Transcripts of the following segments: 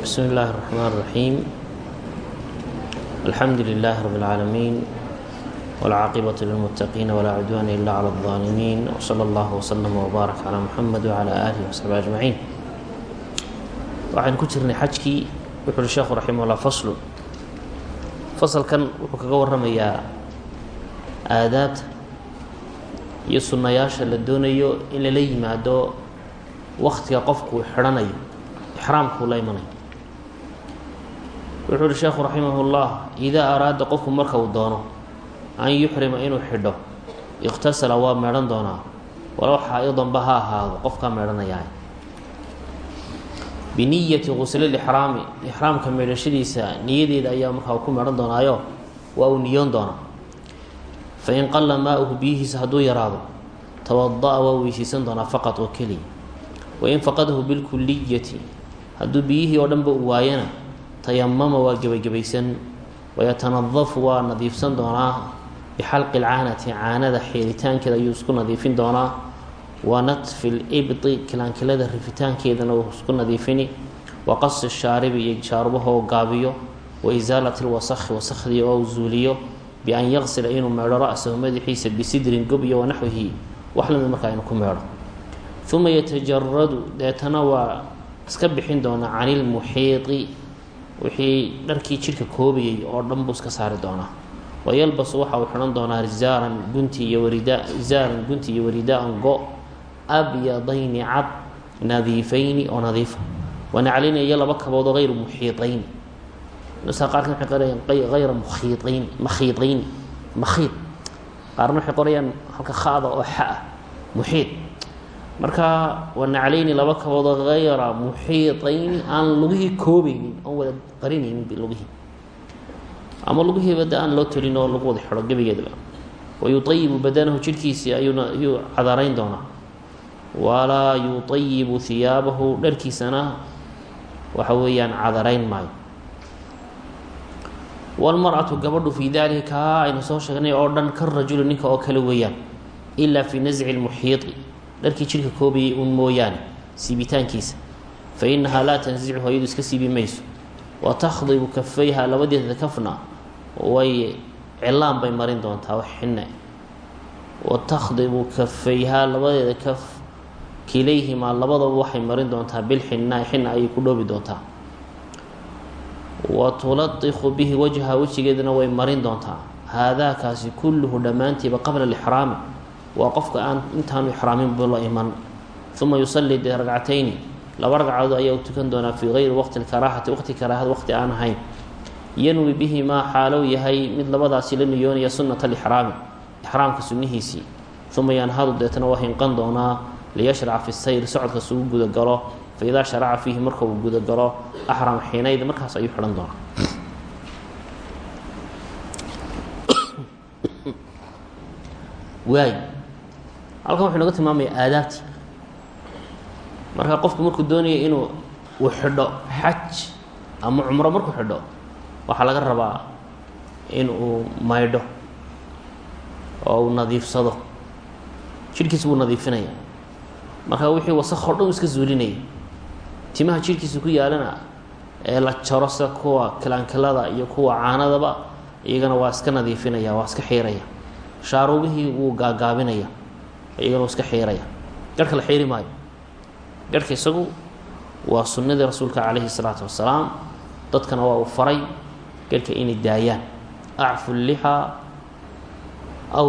بسم الله الرحمن الرحيم الحمد لله رب العالمين والعاقبة للمتقين ولا عدوان إلا على الظالمين وصلى الله وسلم وبارك على محمد وعلى آله وصحبه أجمعين waxaan ku jirnay xajkii wuxu uhi sheekhu raximah ullah faslu fasalkan wuxuu kaga warramayaa aadaabta iyo sunnayaasha la doonayo in lala yimaado waktiga qofku uu xidhanayo ixraamkuu la imanayo wuxuu uhi sheekhu raximahullah idaa araada qofku marka uu doono an yuxrima inuu xidho ikhtasala waa meedhan doonaa walow xaa-idanba ha ahaado qofkaa meedhanayaa biniyati guslilixraami ixraamka meedhashadiisa niyadeeda ayaa markaa ku meedhan doonaayo waa uu niyoon doonaa. Fain qalla maa-uhu biyihiisa hadduu yaraado tawada-a waa weysiisan doonaa faqad oo keliya wain faqadahu bilkuliyati hadduu biyihii oo dhanba u waayana tayamama waa gebagabaysan wayatanadafu waa nadiifsan doonaa bixalqi lcaanati caanada xeelitaankeeda ayuu isku nadiifin doonaa wa natfi libdi kilaankilada rifitaankeedana uu isku nadiifini wa qasi shaaribi iyo shaarubaha oo gaabiyo wa isaalati lwasakhi wasakhdii oo zuuliyo bian yaqsila inuu meedho ra-sahu madaxiisa bisidrin gob iyo wanaxwihi wax la mid markaa inuu ku meedho. Uma yatajaradu deetana waa iska bixin doonaa cani lmuxiidi wixii dharkii jidhka koobayay oo dhan buu iska saari doonaa. Wayalbasu waxa uu xidhan doonaa rizaaran gunti iyo warida rizaaran gunti iyo waridaan go abyadayni cad nadiifayni oo nadiifa wanaclina iyo laba kaboodoo hayru muxiiطayni nusa qaarkan waxay qorayaan hayra mukhiiayn makhiidayni makhiid. Qaarna waxay qorayaan halka khada oo xa ah muxiid marka wanaclayni laba kaboodoo hayra muxiiطayni aan lugihii koobaynin oon wada qarinaynin lugihii ama lugihiiba de aan loo tolin oo lagu wada xidho gebigeedaba wayuayibu badanahu jidhkiisii ayuu cadarayn doonaa. Walaa yuayibu hiyaabahu dharkiisana waxa weeyaan cadarayn maayo. Walmar-atu gabadhu fii dalika aynu soo sheegnay oo dhan ka rajuli ninka oo kale weeyaan ilaa fii nasci lmuxiidi dharkii jidhka koobayay uun mooyaane siibitaankiisa. Fa inahaa laa tansichu iyadu iska siibi mayso. Wa takhdibu kafayha labadeeda kafna way cilaan bay marin doontaa wax xinne. Wa takhdibu kafayhaa labadeeda kaf kilayhimaa labadaba waxay marin doontaa bilxinaa xina ayay ku dhoobi doontaa. Wa tuladiqu bihi wajha wejigeedana way marin doontaa. Haadaakaasi kulluhu dhammaantiiba qabla alixraami waa qofka aan intaanu ixraamin bu la iman. Uma yusallii dee ragcatayni. Laba ragcadood ayaa u tukan doonaa fii gayri waqti lkaraahati waqti karaahad waqti aan ahayn. Yanwi bihi maa xaalow yahay mid labadaasi la niyoonaya sunnata alixraami ixraamka sunnihiisii uma yanhadu deetana waa hinqan doonaa liyashraca fi sayr socodka sugu gudagalo fa idaa sharaca fiihi marka uu gudagalo axram xiinayd markaas ayuu xidhan doonaa. Waay halkan wuxuu naga tilmaamaya aadaabtii marka qofku markuu doonaya inuu uu xidho xaj ama cumro markuu xidho waxaa laga rabaa in uu maydho oo uu nadiifsado. Jidhkiisa wuu nadiifinaya marka wixii wasakoo dhan iska zuulinaya timaha jidhkiisa ku yaalana ee la jaro kuwa kilaankilada iyo kuwa caanadaba iyagana waa iska nadiifinaya waa iska xiiraya. Shaaruubihii wuu gaagaabinaya iyagana wuu iska xiiraya. Garhka la xiiri maayo. Garhka isagu waa sunnadii rasuulka calayhi salaatu wasalaam. Dadkana waa uu faray. Garhka inay daayaan. Acfu llixa aw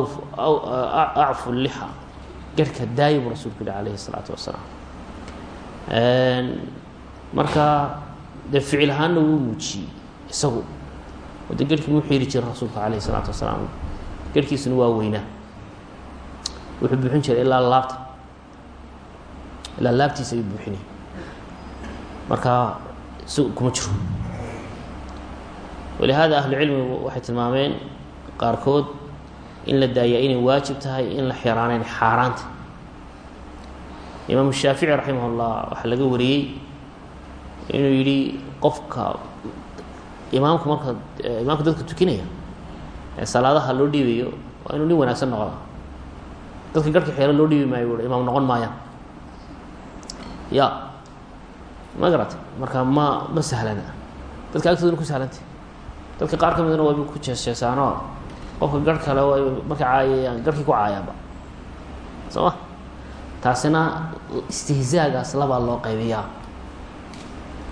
acfu llixa garhka daaya buu rasuulku yihi calayhi salaatu wasalaam. Marka dee ficil ahaanna wuu muujiyey isagu. Dee garhkii muu xiiri jiray rasuulka calayhi salaatu wasalaam? Garhkiisuna waa weynaa wuxuu buuxin jiray ilaa laabta. Ilaa laabtiisa ayuu buuxinay marka isagu kuma jiro. Walihaada ahlucilmigu waxay tilmaameen qaarkood in la daaya inay waajib tahay in la xiraanayn xaaraanta imaamu shaafici raximah ullah waxaa laga wariyey inuu yidhi qofka imaamku marka imaamka dadka tukinaya ee salaadaha loo dhiibayo waa inuu nin wanaagsan noqda dadka garhka xeelo loo dhiibi maayo buui imaam noqon maayaan. Ya. Ma garatay marka ma ma sahlana. Dadka agtoodana ku sahlantay. Dadka qaar ka midna wayba ku jeesjeesaanoo. Qofka garh kale way caayayaan garhkii ku caayaanba soo taasina istihzaagaas labaa loo qaybiyaa.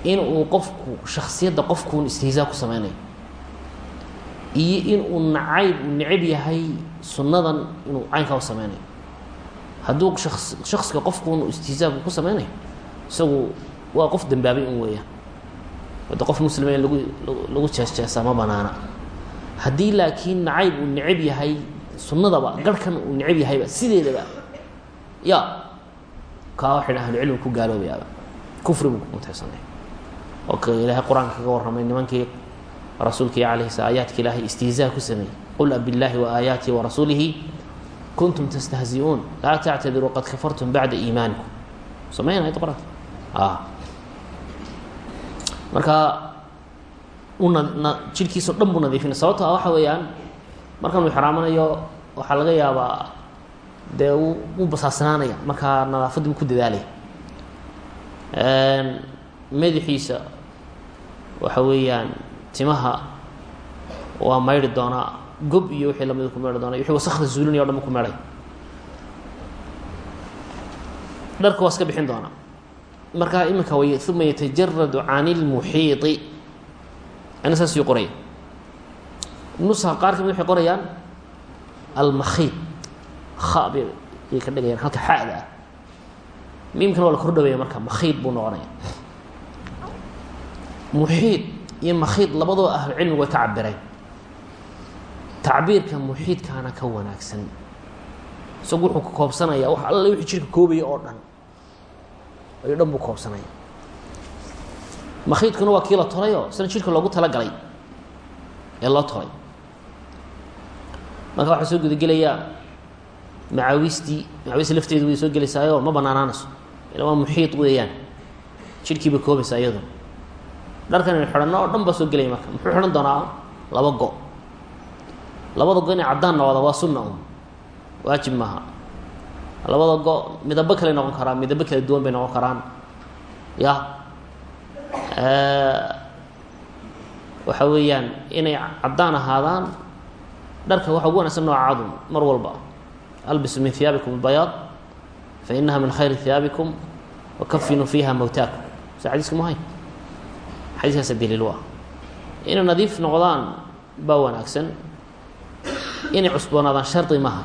In uu qofku shaksiyadda qofkuun istihzaa ku sameynayo iyo in nacayb uu necab yahay sunnadan inuu caynkaa u sameynayo hadduu shaks shaksiga qofkuun istihzaagu ku sameynayo isagu waa qof dambaabay in weeyaan wade qof muslima in lagu lagu jeesjeesaa ma banaana. Haddii laakiin nacayb uu necab yahay sunnadaba garhkan uu necab yahayba sideedaba ya kaa waxay dha ahlucilmi ku gaaloobayaaba. Kufri buu kumutaysanay oo ka ilaahay qur'aanka kaga warramay nimankii rasuulkii alayhi sala aayaadka ilaahay istihzaa ku sameeyey. Qul abillaahi wa aayaatihi wa rasuulihi kuntum tastahzi'uun laa tactadiruu qad kafartum bacda iimaanikum sameyn ayad qur'aanka a marka una na jidhkiisao dhan buu nadiifinay sababto a waxa weeyaan markan uu xiraamanayo waxaa laga yaabaa dee wuu basaasnaanaya. Markaa nadaafaddii buu ku dadaalaya. Madaxiisa waxa weeyaan timaha waa maydhi doonaa gob iyo wixii lamida ku meedhi doona wixii wasakda zuulinaya o dhan ku meedhay. Dharka waa iska bixin doonaa markaa iminka way uma yatajaradu can اlmuxiiطi ana saasuu qoraya nusa qaar ka mid waxay qorayaan almakhiid kha yay ka dhigayaan halka xada ah miimkana waa la kordhawaya marka makhiid buu noqonaya muxiid iyo makhiid labadoo ahlu cilmigu way ka cabireen tacbiirka muxiidkaana ka wanaagsan. Isagu wuxuu ka koobsanaya wax alla wixii jirka koobaya oo dhan. Ayuu dhan buu koobsanaya. Makhiidkuna waa kii la tolayo isna jirka loogu talagalay ee loo tolay marka waxaa soo gudagelayaa macaawistii macaawista lafteedu way soo gelaysaayo ma banaanaanayso ila waa muxiid weeyaan. Jirhkiiba koobaysaa iyadu dharkan xidhanno oo dhan baa soo gelaya marka. Muxuu xidhan doonaa? Laba go labada go inay caddaan noqda waa sunna un waajib maaha. Labada go midabo kale noqon karaan midabo kala duwan bay noqon karaan. Ya. Waxa weeyaan inay caddaan ahaadaan dharka waxa ugu wanagsan nooca cadun mar walba. Albisu min hiyaabikum albayaad fa inaha min khayri hiyaabikum wakafinuu fiiha mawtaakum. So xadiiska mahay xadiiskaasa daliil u ah. Noqdaan baa wanaagsan inay cusboonaadaan shardi maaha.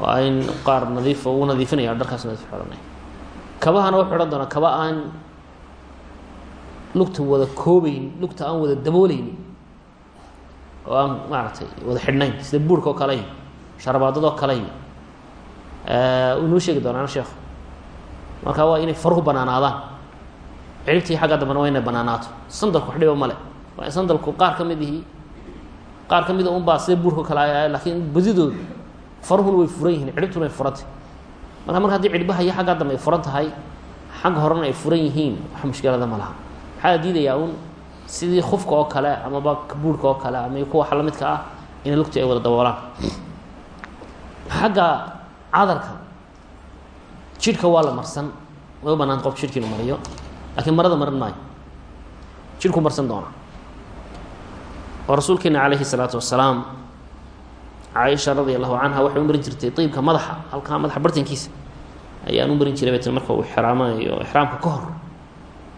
Waa in qaar nadiif uu nadiifinaya dharkaas nadiif xidhanay. Kabahana wuxuu odhan doonaa kaba aan lugta wada koobeyn lugta aan wada dabooleynin oo aan maaragtay wada xidhnayn sida buurka oo kale sharabaadadoo kale uu noo sheegi doonaan sheekhu marka waa inay faruhu banaanaadaan. Ciribtii xagga dambena waa inay banaanaato. Sandalku wax dhiba male waa in sandalku qaar ka mid ihi qaar ka mida un baa sida buurka kale ay laakiin badidoodu faruhuna way furan yihiin ciribtuna way furantay marka marka haddii cirbaha iyo xaggaa dambe ay furan tahay xagga horena ay furan yihiin wax mushkilada ma laha. Maxaa la diidayaa un sidii khufka oo kale amaba buurhka oo kale ama kuwa la midka ah inay lugti ay wada daboolaan. Xagga cadarka jidhka waa la marsan. Way u banaanta qofka jidhka inu mariyo lakiin marada maran maayo. Jidhku marsan doona oo rasuulkeena calayhi salaatu wasalaam caaisha radia allahu canha waxay u jirtay iibka madaxa halkaa madaxa bartankiisa. Ayaan u marin jiray bayt marka uu ixraamanayo ixraamka ka hor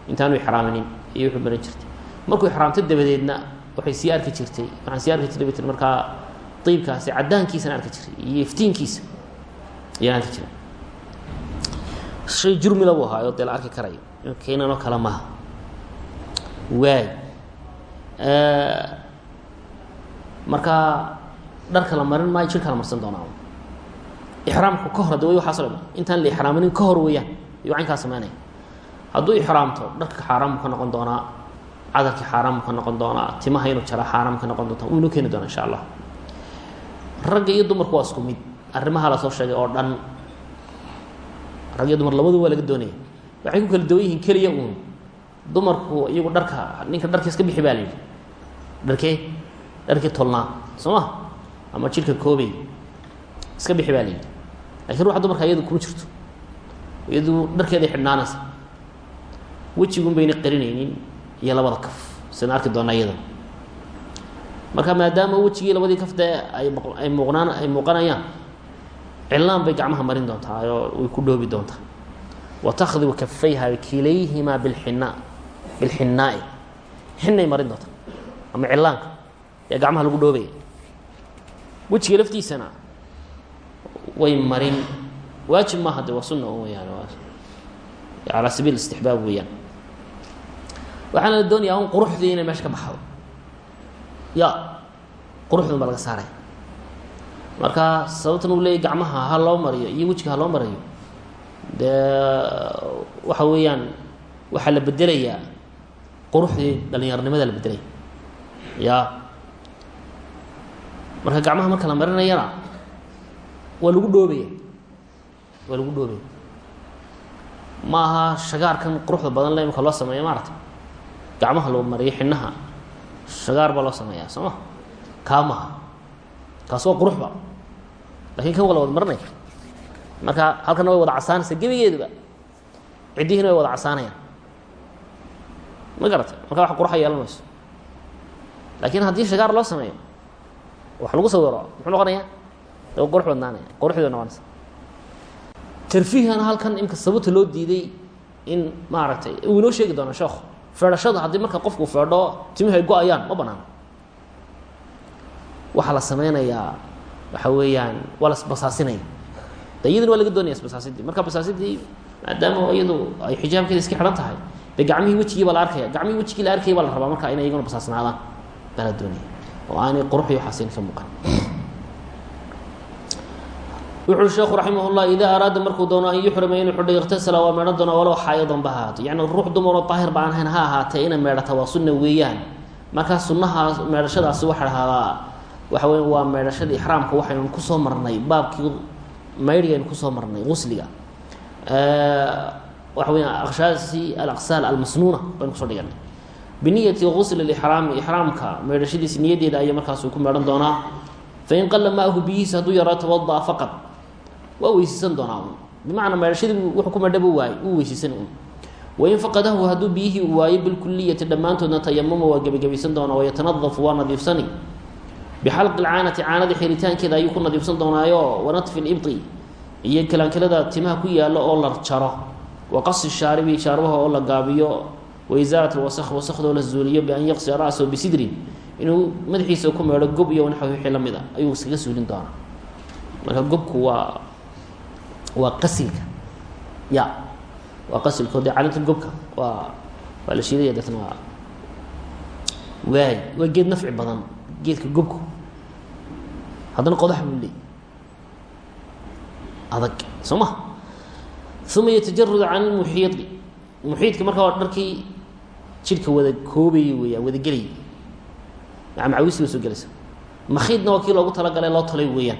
intaanu ixraaminin ayay wuxuu marin jirtay. Markuu ixraamto dabadeedna waxay sii arki jirtay waxaan sii arki jiray bayt markaa iibkaasi caddaankiisana arki jiray iyo iftiinkiisa ayaan arki jiray. Shay jurmila buu ahaayo dee la arki karayo keenanoo kale maha waay marka dharka la marin maayo jirka la marsan doonaa. Ixraamku ka hor hadda way waxaaso dhan intaan la ixraaminin ka hor weeyaan ayuu caynkaa sameynaya. Hadduu ixraamto dharka xaaraan ka noqon doonaa cadarkii xaaraan ka noqon doonaa timaha inuu jara xaaraan ka noqon doontaa wuu inoo keeni doonaa insha allah. Ragga iyo dumarku waa isku mid. Arrimaha la soo sheegay oo dhan. Rag iyo dumar labadu waa laga doonaya waxay ku kala duwan yihiin keliya uun. Dumarku iyagu dharka ninka dharka iska bixi baa la yidhi. Dharkee dharkii tolnaa soo ma? Ama jidhka koobey iska bixi baa la yidhi. Lakin ruuxa dumarka iyadu kuma jirto. Iyadu dharkeeday xidhnaanaysa. Wejigun bayna qarinaynin iyo labada kaf. Sina arki doona iyada. Marka maadaama wejigii labadii kaf dee ay ay muuqnaan ay muuqanayaan cilaan bay gacmaha marin doontaa oo way ku dhoobi doontaa. Wa takhdibu kafayha kilayhimaa bilxinaa bilxinaa'i xinay marin doontaa. Ama cilaanka ee gacmaha lagu dhoobaya wejiga laftiisana way marin. Waajib maaha de waa sunna un weyaan calaa sabiil istixbaab weeyaan. Waxaana la doonayaa un quruxdii inay meesha ka baxdo. Ya quruxdun baa laga saaraya marka sababtan uu leeyay gacmaha ha loo mariyo iyo wejiga ha loo mariyo dee waxa weeyaan waxaa la bedelayaa quruxdii dhalinyaronimada la bedelaya ya marka gacmaha marka la marinayana waa lagu dhoobaya waa lagu dhoobaya ma shagaarkan quruxda badan le imika loo sameeya maarata gacmaha loo mariyo xinaha shagaar baa loo sameeyaa soo ma? Kaa maha kaas waa quruxba. Lakin kan wala wada marinaya. Marka halkana way wada casaanaysa gebigeeduba. Ciddihina way wada casaanayaan. Ma garata marka wax quruxa yeelan mayso laakiin haddii shagaar loo sameeyo wax lagu sawiro muxuu noqonaya de qurux badnaanaya quruxdii noqonaysa tarfiihana halkan imka sababta loo diiday in maaragtay uu inoo sheegi doona sheekhu feedhashada haddii marka qofku feedho timuhu ay go'ayaan ma banaano waxaa la sameynayaa waxa weeyaan waa la basaasinaya. De iyaduna waa laga doonaya basaasidii marka basaasidii maadaama iyadu ay xijaabkeeda iska xidhan tahay de gacmihii wejigii baa la arkaya gacmihii wejigii la arkaya baa la rabaa marka inay iyaguna basaasnaadaan baa la doonaya oo aanay qurux iyo waxaasin ka muuqan wuxuui sheekhu raximah llah araada markuu doono an yuxrima inuu xidho ikhtasala waa meedhan walow xaayadan ahaato yacni ruux dumaroo daahir ba aan hayn ha ahaatee inay meedhata waa sunna weeyaan. Markaa sunnahaas meedhashadaasi waxa dhahdaa waxa weya waa meedhashadii ixraamka waxaynu ku soo marnay baabkii maydhigaynu ku soo marnay gusliga waxa weya akshaasi alaqsaal almasnuuna baynu ku soo dhiganay biniyati gusli lixraami ixraamka meedhashadiisi niyadeeda ayaa markaasuu ku meedhan doonaa fain qala maahu biyihiisa hadduu yaraa tawada'a faqad waa weyseysan doonaa un bimacnaa meedhashadii wuxuu ku medhaba waayey uu un wain faqadahu hadduu biyihii uu waayo bilkuliyati dhammaantoodna tayamama waa gebagabaysan doonaa wayatanadafu waa nadiifsani bixalqi lcaanati caanada xiritaankeeda ayuu ku nadiifsan doonaayo wanatfi libti iyo kalaankalada timaha ku yaalo oo la jaro wa qasi shaaribi shaarbaha oo la gaabiyo waisaarat lwasakh wasakhdoo la zuuliyo bian yaqsia ra'sahu bisidrin inuu madaxiisa ku meedho gob iyo naxwi wixii la mid a ayuu iskaga suulin doonaa marka gobku waa waa qasilka ya waa qasilko dee calinta gobka waa waa la shiidaya deetna waa waay waa geed nafci badan geedka gobku haddana qodax buu leey adag soo ma uma yatajarud can lmuxiidi muxiidka marka waa dharkii jidhka wada koobayay weeyaan wada gelayay macawisi ba soo gelaysa. Makiidna waa kii loogu talagalay loo talay weeyaan.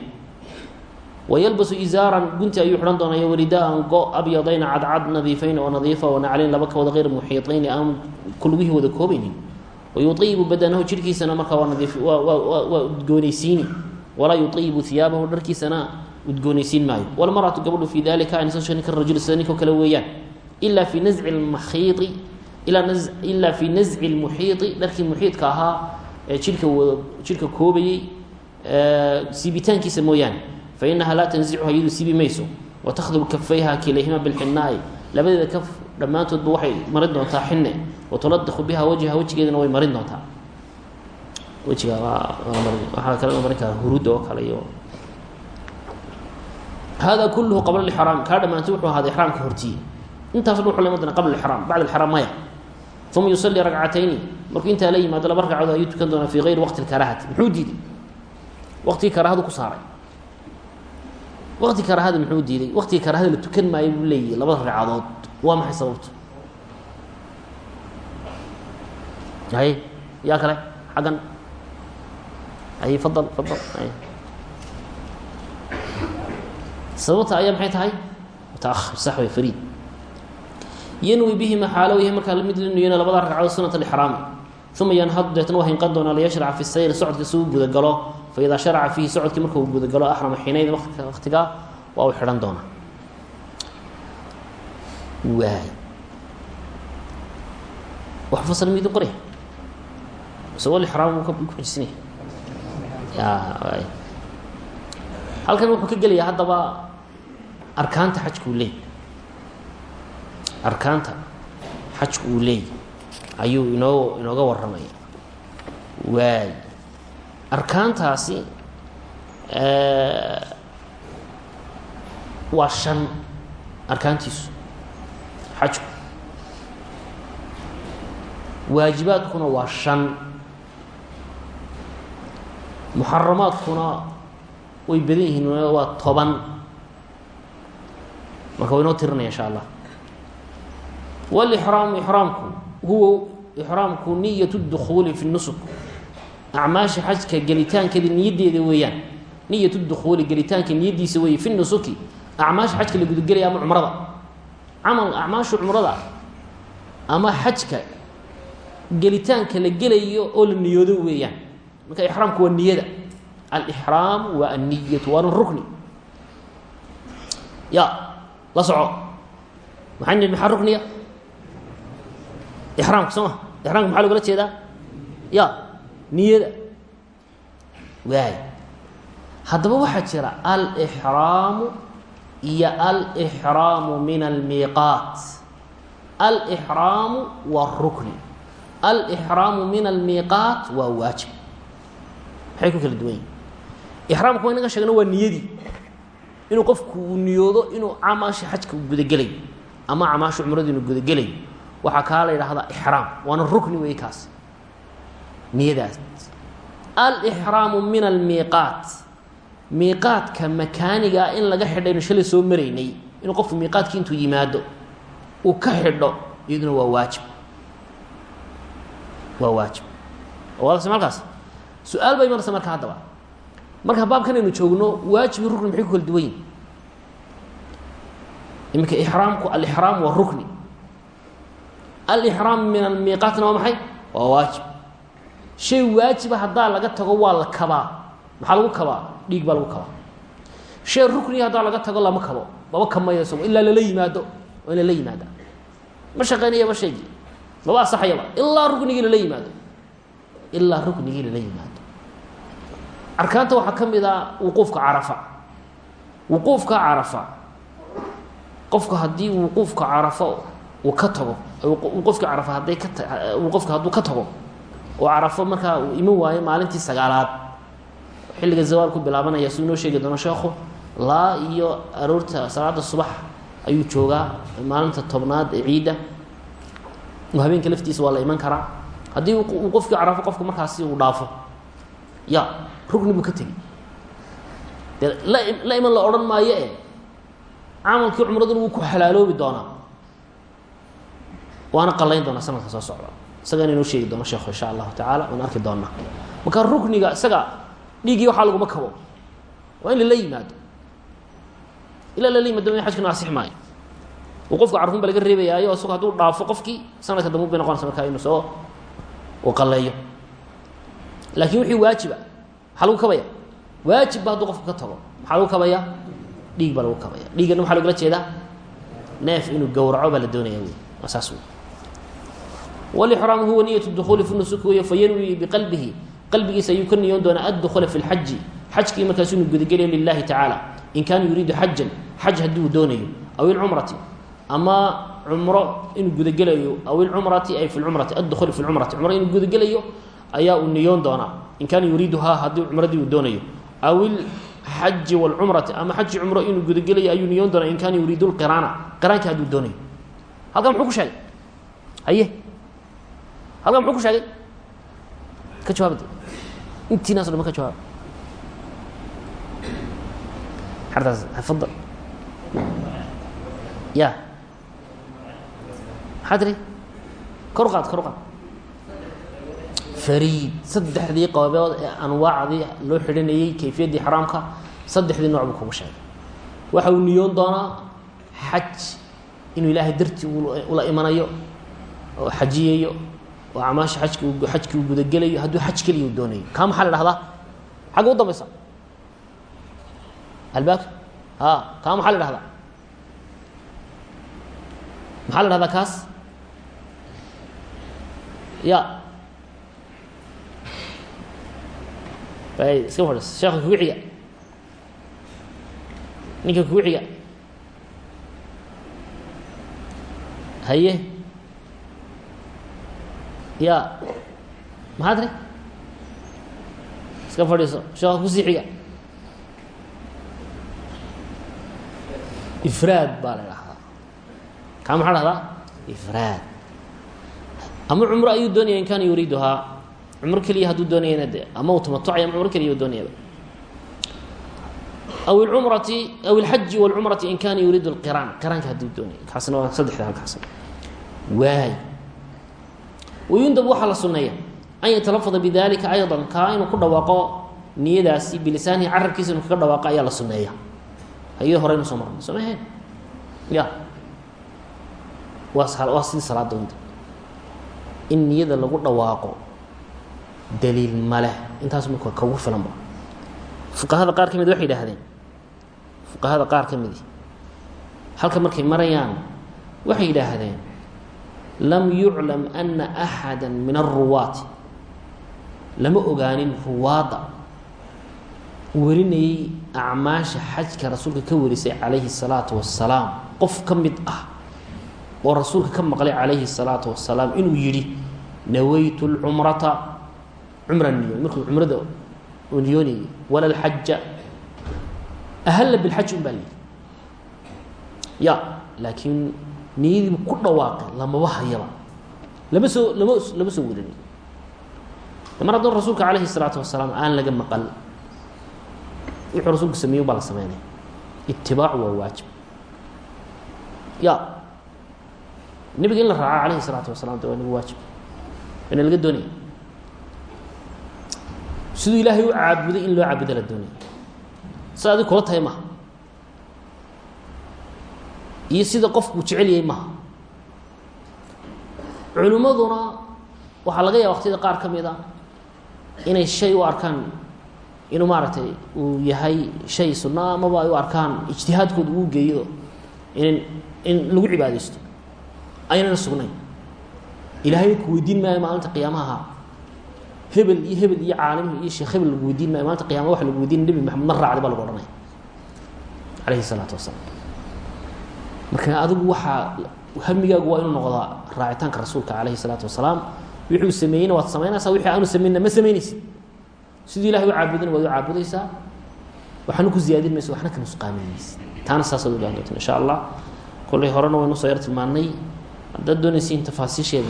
Wayalbasu izaaran gunti ayuu xidhan doonaya waridaan go abyadayna cadcad nadiifayn oo nadiifa oo laba kawada hayr muxiiطayni aan kulgihii wada koobaynin wayuibu badanahu jidhkiisana markaa waa nadiif waa udgoonaysiini. Walaa yuibu iyaabahu dharkiisana udgoonaysiin maayo. Walmaratu gabadhu fi dalika ansashan ka rajul kale weeyaan. Ila fi nazci lmakiidi ilaa fi nazci lmuxiidi dharkii muxiidka ahaa ee jidhka wada jidhka koobayey siibitaankiisa mooyaane. Fainaha laa tanzicuha iyadu siibi mayso. Watakhdub kafayha kilayhima bilxinaa'i labadeeda kaf dhammaantoodba waxay marin doontaa xinne. Watuladiqu biha wajha wejigeedana way marin doontaa. Wejiga waxaa kale marin karaa huruudda oo kale iyo hada kulluhu qabla lixraam kaa dhammaantay wuxuu ahaaday ixraamka hortiye. Intaaso dhan wuxuu la iman qabla lixraam bacda alixraam maya uma yusalii ragcatayni markuu intaa la yimaado laba ragcadood ayuu tukan doonaa fii gayri waqti lkaraahati muxuu diiday waqtigii karaahadu ku saaray waqti karaahada muxuu diiday waqtigii karaahada la tukan maayo buu leeyahy labada ragcadood waa maxay sababtu hay yaa kale xaggan hay fadal fadal sababta ayaa maxay tahay mutaahir sax way fariid yanwi bihima xaalow yahay markaa mid la niyona labada ragcadood sunat alixraami uma yanhadu deetna waa hinqan doonaa liyashraca fi sayr socodka si uu gudagalo fa idaa sharaca fiihi socodkii marka uu gudagalo axrama xiinayd waqtigaa waa uu xidhan doonaa wax fasal midin qorya isagoo lixraam uu ku xujisinaya ya halkan wuxuu ka gelayaa haddaba arkaanta xajka uu leeyay arkaanta xajka uu leeyay ayuu inoo inooga warramaya waay. Arkaantaasi waa shan arkaantiisu. Xajku. Waajibaadkuna waa shan. Muxaramaadkuna way badan yihiin waa toban. Marka wa inoo tirinaya insha allah wlixraamu ixraamku huwa ixraamku niyat اdukhuuli fi nusuk acmaasha xajka gelitaankeeda niyaddeeda weeyaan niyat dukuuli gelitaanka niyadiisa weeye fi nusuki acmaasha xajka la gudagelaya ama cumrada camal acmaasha cumrada ama xajka gelitaanka la gelayo oo la niyoodo weeyaan marka ixraamku waa niyada alixraam waa anniyatu waana rukni ya la soco maxaa nidhi maxaa rukniya ixraamka soo ma ixraamka maxaa logala jeedaa? Ya niyada. Waay. Haddaba waxaa jira alxraamu iyo alxraamu min almiiqaat. Alxraamu waa rukni. Alxraamu min almiiqaat waa waajib. Maxay ku kala duwan yihiin ixraamka inaga sheegno waa niyadii. Inuu qofku niyoodo inuu camaasha xajka gudagelayo ama camaasha cumradu inuu gudagelayo waxaa kaa la yidhaahdaa ixraam waana rukni wey kaas. Niyadaas. Alxraamu min almiiqaat miiqaadka makaanigaa in laga xidhaynu shalay soo maraynay. Inuu qofku miiqaadki intuu yimaado uu ka xidho iyaduna waa waajib. Waa waajib. Waadase malkaas su'aal bay maraysa marka haddaba marka baabkan aynu joogno waajibi rukni maxay ku kala duwan yihiin iminka ixraamku alixraam waa rukni alixraam min almiiqaatna waa maxay? Waa waajib. Shay waajiba haddaa laga tago waa la kabaa. Maxaa lagu kabaa? Dhiig baa lagu kabaa. Shay rukniga haddaa laga tago lama kabo. Lama kamayo isago ilaa lala yimaado. Waa in lala yimaada. Ma shaqaynayaba shaygii maba asaxayaba ilaa ruknigii lala yimaado. Ilaa ruknigii lala yimaado. Arkaanta waxaa ka mid a wuquufka carafa. Wuquufka carafa. Qofku haddii wuquufka carafa uu ka tago wuquufka carafa hadday ka ta wuquufka hadduu ka tago oo carafo markaa uu iman waayo maalintii sagaalaad. Xilliga zawaal ku bilaabanaya suu inoo sheegi doono sheekhu laa iyo aroorta salaada subax ayuu joogaa maalinta tobnaad ee ciidda. Habeenka laftiisa waa la iman karaa. Haddii uu qofkii carafo qofku markaasi uu dhaafo ya rugni buu ka tegi dee la la iman la odhan maayo e camalkii cumraduna wuu ku xalaaloobi doonaa waana qalayn doonaa sanadka soo socda isagana inoo sheegi doono sheekhu insha allahu tacaala waan arki doonaa marka rukniga isaga dhiiggii waxaa laguma kabo waa in lala yimaado ilaa lala yimaado in xajkana asix maayo uu qofka carfun ba laga reebayaayo isagoo hadduu dhaafo qofkii sanadka dambe bay noqonaysa markaa inuu soo uu qaleeyo laakiin wixii waajiba maxaa lagu kabaya waajibba hadduu qofku ka tago maxaa lagu kabaya dhiig baa lagu kabaya dhiiggana maxaa logala jeedaa neef inuu gowraco baa la doonaya wey saas wey wlxraamu huwa niyat dukuuli fi nusuki wey fayanwi biqalbihi qalbigiisa ayuu ka niyoon doonaa addukula fi lxaji xajkii markaas inuu gudagelayo lilahi tacaala in kaana yuriidu xajan xaj haddii uu doonayo aw ilcumrati ama cumro inuu gudagelayo aw ilcumrati ay fi lcumrati addukuli fi lcumrati cumro inuu gudagelayo ayaa uu niyoon doonaa in kaana yuriiduhaa haddii cumradii uu doonayo aw ilxaji wlcumrati ama xaji cumro inuu gudagelayo ayuu niyoon doonaa in kaana yuriidu lqiraana qiraanki hadduu doonayo halkan muxuu ku sheegay haye halkan muxuu ku sheegay? Ka jawaabd intiinaas o dhan ka jawaab. Xartaas fadal ya. Maxaa tiri? Kor qaad kor qaad. Fariid. Saddexdii qababood ee anwaacdii loo xidhanayey kayfiyaddii xaraamka saddexdii nooc buu kugu sheegay. Waxa uu niyoon doonaa xaj inuu ilaahay dartii ula imanayo oo xajiyayo oo acmaasha ajki xajkii uu gudagelayo hadduu xaj keliya u doonayo kaa maxaa la dhahdaa? Xagga u dambaysa. Albaabka a kaa maxaa la dhahdaa? Maxaa la dhahdaa kaas? Ya. Iska fadhiis sheeka kugu xiga ninka kugu xiga haye ya maxaa tiri? Iska fadhiiso sheeka ku sii xiga. Ifraad baa la dhahdaa kaa maxaa dhahdaa ifraad. Ama cumro ayuu doonaya in kaana yuriiduhaa cumro keliya hadduu doonayana de ama uu tamatucay ama cumro keliya u doonayaba aw ilcumrati aw ilxaji walcumrati in kaana yuriidu lqiraan qiraanka hadduu doonaya kaasna waa saddexda halkaas. Waay wayundab waxaa la sunneeya an yatalafada bidalika ayضa kaa inuu ku dhawaaqo niyadaasi bilisaanihi carabkiisa inuu kaga dhawaaqo ayaa la sunneeya. Hayee horeynu soo marnay soo maheen ya. Waa waa sidii salaada unda in niyada lagu dhawaaqo daliil maleh intaas marka kaugu filanba fuqahada qaar ka mid waxay qaar ka midi halka markay marayaan waxay yidhaahdeen lam yuclam ana axada min aلruwaati lama ogaanin ruwaadda warinayay acmaasha xajka rasuulka ka warisay calayhi الsalaatu wasalaam qof ka mid ah oo rasuulka ka maqlay calayhi الsalaatu wasalaam inuu yidhi nawaytu اlcumrata cumra niyo markuu cumrada uu niyoonayay wala اlxaja ahalla bilxaj un baa la yidhi ya laakiin niyadiibu ku dhawaaqay lamaba hayaba lama soo lama lama soo wadanin. Mar haddoo rasuulka calayhi salaatu wasalaam aan laga maqal wuxuu rasuulku sameeyey baa la sameynaya itibaacu waa waajib. Ya nebiga in la raaco calayhi salaatu wasalaam waa nagu waajib. Waana laga doonaya siduu ilaahay u caabuday in loo caabuda la doonaya si adig kula tahay maha iyo sida qofku jecel yahay maha culimmaduna waxaa laga yaaba waqtiyada qaar ka mid a inay shay u arkaan inuu maaragtay uu yahay shay sunna amaba ay u arkaan ijtihaadkooda uu geeyo in in lagu cibaadaysto. Aynana sugnayn. Ilaahay ku weydiin maayo maalinta qiyaamaha. Hebel iyo hebel iyo caalim iyo sheekh hebel lagu weydiin maayo maalinta qiyama waxa lagu weydiin nebi maxamed ma raacday baa lagu odhanaya calayhi salaatu wasalaam marka adigu waxaa hamigaagu waa inuu noqdaa raacitaanka rasuulka calayhi salaatu wasalaam. Wixuu sameeyeyna waad samaynaysaa wixii aanu sameynna ma samaynaysid siduu ilahay u caabudana waad u caabudaysaa. Waxna ku ziyaadin mayso waxna ka nusqaamin maysid taana saasaad u baahan doonta insha allah. Kollay horena waynu soo yar tilmaannay haddaad doonaysiin tafaasiisheeda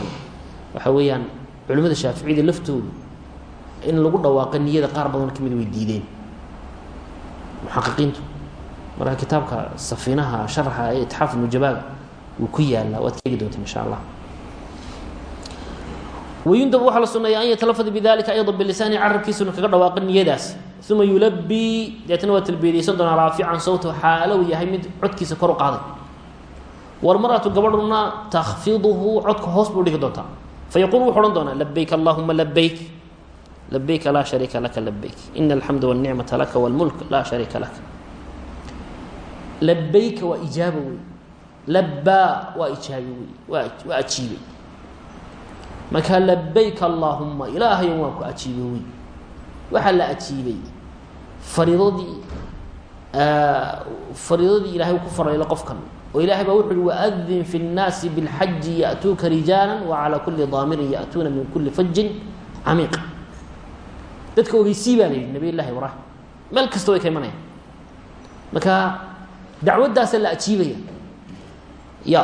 waxa weeyaan culimmada shaaficiyada laftoodu in lagu dhawaaqo niyada qaar badan ka mid way diideen. Muxaqiqiintu marka kitaabka safinaha sharaxa ee itxaaf nujabaaga wuu ku yaalaa waad ka eegi doonta insha allah. Wayundab waxaa la suneeya an yatalafad bidalika ayda bilisaani carabkiisuna kaga dhawaaqin niyadaas. Uma yulabii deetna waa talbiyadaysan doonaa raafican sawtahu xaalow yahay mid codkiisa kor u qaaday. Walmaratu gabadhuna takfiduhu codka hoos buu dhigi doontaa. Fayaquul wuxu ohan doonaa labayk allahuma labayk labayka laa shariika laka labayk ina alxamda wاnicmata laka wاlmulk laa shariika lak labayka waa ijaaba wey labaa waa ijaabi wey waa waa ajiibay marka labayk allaahuma ilaahayo waan ku ajiibay wey waxaa la ajiibay fariidadii fariidadii ilahay ku faraylo qofkan oo ilahay baa wuxu uhi waadin fi الnaasi bاlxaji ya'tuuka rijaala wacalى kuli daamirin ya'tuuna min kuli fajin camiiq dadka ogeysii baa la yidhi nabiy llahi ibraahim meel kasta way ka imanayaan marka dacwaddaasa la ajiibaya. Ya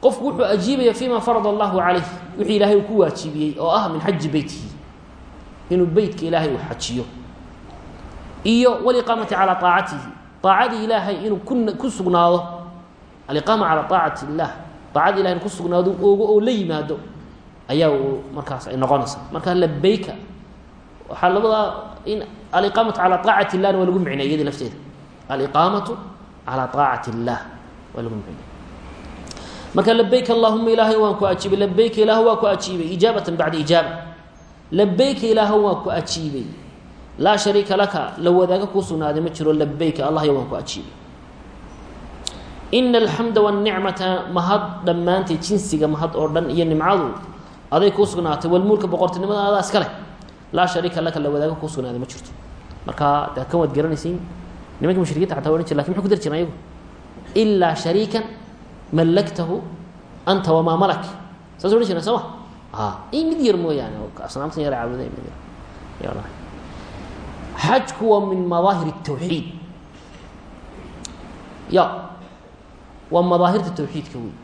qofku wuxuu ajiibaya fima farad allahu calayh wixii ilaahay uu ku waajibiyey oo ah min xaji beytihi inuu beytka ilaahay uu xajiyo. Iyo waliqaamati calaa aacatihi aacadii ilaahay inuu ku ku sugnaado. Aliqaama calaa aacati illah aacadii ilahay ku sugnaado oogo oo la yimaado ayaa markaas ay noqonaysaa. Marka labeyka waxaa labadaa in aliqaamatu calaa aacati illahna waa lagu micnay iyada lafteeda aliqaamatu calaa aacati illah waa lagu micnay marka labayk allahuma ilaahay waan ku ajiibay labayka ilaah waa ku ajiibay ijaabatan bacda ijaaba labayka ilaah waan ku ajiibay laa shariika laka la wadaaga kuu sugnaaday ma jiro labayka allahyo waan ku ajiibay ina alxamda wاnicmata mahad dhammaanteed jinsiga mahad oo dhan iyo nimcadu aday kuu sugnaatay walmulka boqortinimada adaa iska leh laa shariika laka la wadaago kuu sugnaada ma jirto marka de kan waad garanaysiin nimanka mushrikiinta xataa odhan jir laakiin muxuu ku dari jiran ayagu ilaa shariikan mallaktahu anta wamaa malak. Saas odhan jireen soo ma? A mid yar mooyaane asnaamtan yar yar. Xajku waa min madaahir الtawxiid ya waa madaahirta tawxiidka wey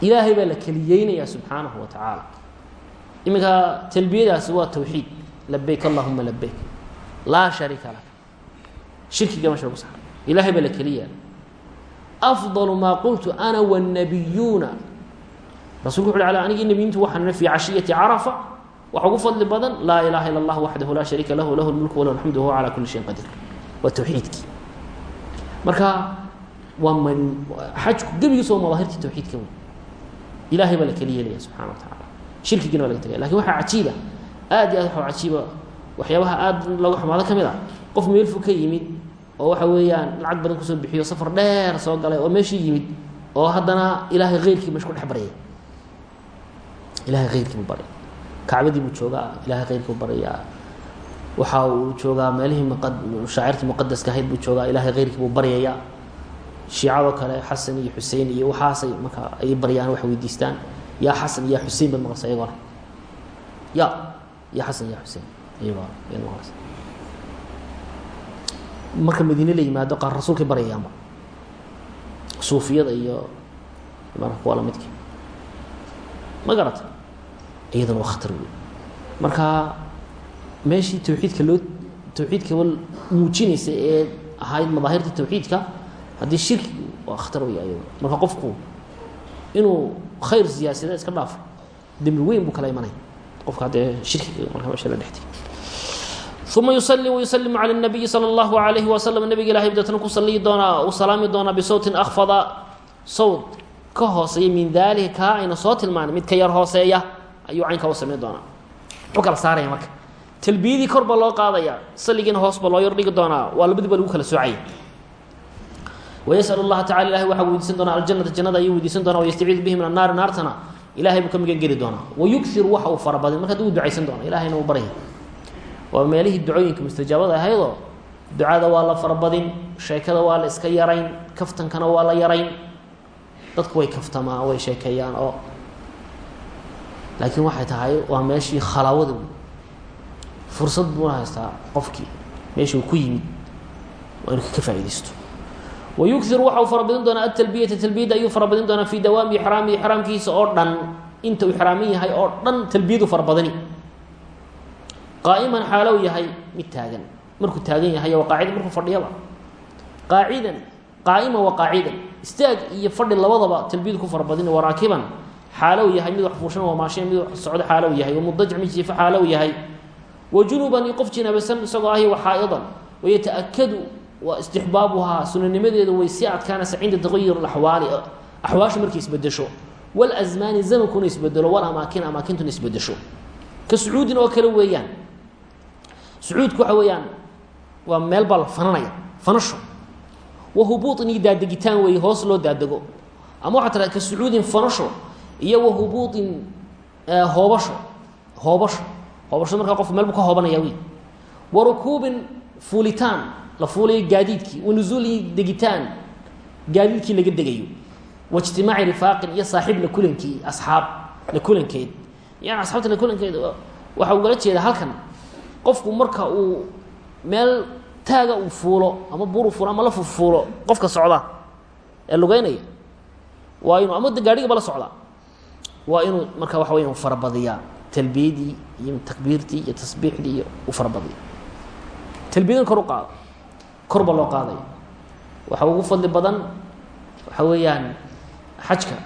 ilaahay baa la keliyeynayaa subxaanahu wa iminka talbiyadaasi waa tawxiid. Labayk allahuma labayk laa shariika lak shirkiga mesha lagu sa ilahay baa la keliyaa afضal maa qultu ana wالnabiyuuna rasulku wuxu ala anigii nebiyintu waxaan fi cashiyati carafa waxa ugu fadli badan laa ilaha ila اllah waxdahu laa shariika lahu lahu اlmulku walahu alxamdu wahuwa calى kuli shayin qadiir waa tawxiidkii marka waa m xajku gebigiisa waa madaahirtii tawxiidka wey ilahay baa la keli yeelaya subxana wa tacaala shirkigina baa laga tegaya lakin waxaa cajiiba aad iyo aad waa cajiiba waxyaabaha aad looga xumaado ka mid a qof meel fog ka yimid oo waxa weeyaan lacag badan ku soo bixiyo safar dheer soo galay oo meeshii yimid oo haddana ilaahay keyrkii mesh ku dhex baryay ilahay keyrkii buu baryay kacbadii buu joogaa ilahay keyrkii buu baryayaa waxa uu joogaa meelihii mqa shaacirtii muqadaska ahayd buu joogaa ilahay keyrkii buu baryayaa shiicadoo kale xasan iyo xusein iyo waxaasay marka ay baryaan wax weydiistaan. Yaa xasan yaa xusein baad maqlaysa iyagoo leh ya ya xasan ya xusein iyagoo yaad maqlaysa marka madiine la yimaado qaar rasuulkay baryayaanba suufiyada iyo marka kuwa lamidki ma garata iyadana waa khatar wey marka meeshii tawxiidka loo tawxiidkaba muujinaysa ee ahayd madaahirta tawxiidka haddii shirki waa khatar wey ayado marka qofku inuu khayr siyaasada iska dhaafo dembi weyn buu kala imanaya qofka haddee shirkiga marka meesha la dhextay uma yusalli wayusalimu cala اnabiyi salى اllahu alayhi wasalam nabiga ilahay deetna ku saliyi doonaa uu salaami doonaa bisawtin akfada sawt ka hooseeya min daalika kaa ayna soo tilmaanay mid ka yar hooseeya ayuu caynka u samayn doonaa muxuu kala saaraya marka talbiyadii kor baa loo qaadaya saligiina hoos ba loo yar dhigi doonaa waa labadiba lagu kala soocaya wayasal اllaha tacala ilahay waxaa weydiisan doonaa aljanata jannada ayuu weydiisan doona wayastaciid bihi min annaari naartana ilahay buu ka migan geli doonaa wayugiru waxa uu farabadin marka adu uu ducaysan doona ilahayna uu baryay waa meelihii ducooyinka mustajaabada ahaydoo ducada waa la farabadin sheekada waa la iska yarayn kaftankana waa la yarayn. Dadku way kaftamaa way sheekeeyaan oo. Laakiin waxay tahay waa meeshii khalaawada fursad buuna haystaa qofkii meeshii uu ku yimid waa inuu ka faaidaysto wayugiru waxa uu farabadin doonaa atalbiyata talbiyadda ayuu farabadin doonaa fii dawaami ixraami ixraamkiisa oo dhan inta uu ixraamin yahay oo qaa'iman xaalow yahay mid taagan markuu taagan yahay qaacida markuu fadhiyaba qaacidan qaa'iman wa qaacidan istaag iyo fadhi labadaba talbiyadu ku farabadin waa raakiban xaalow yahay mid wax fuushan waa maashin mid wax socdo xaalow yahay wa mudajic mid jiifo xaalow yahay wa junuban iyo qof jinaabasan isagoo ahy wa xaa'idan waa istixbaabuhaa sunanimadeedu way sii adkaanaysa cinda taqayur axwaali axwaashu markay isbedesho wاlazmaani zamankuna isbedelo walamaakin amaakintuna isbedesho ka sucuudin oo kale weeyaan sucuudku waxa weeyaan waa meel baa la fananaya fanasho. Wa hubuuطin iyo daadegitaan weeye hoos loo daadego ama waxaa tiraha ka sucuudin fanasho iyo wa hubuuطin hoobasho hoobasho. Hoobasho markaa qofku meel buu ka hoobanaya wey wa rukuubin fuulitaan la fuulayo gaadiidkii. Wa nusuulin degitaan gaadiidkii laga degayo. Wa ijtimaaci rifaaqin iyo saaxiib la kulankii asxaab la kulankeed. Yani asxaabta la kulankeed waxa ugala jeeda halkan qofku marka uu meel taaga uu fuulo ama buru fuulo ama la fufuulo qofka socda ee lugeynaya waa inuu ama gaadhigaba la socda waa inuu marka waxa weya farabadiyaa talbiyadii iyo takbiirtii iyo tasbiixdii iyo u farabadiya talbiyadan kor u qaado kor ba loo qaadaya waxa ugu fadli badan waxa weeyaan xajka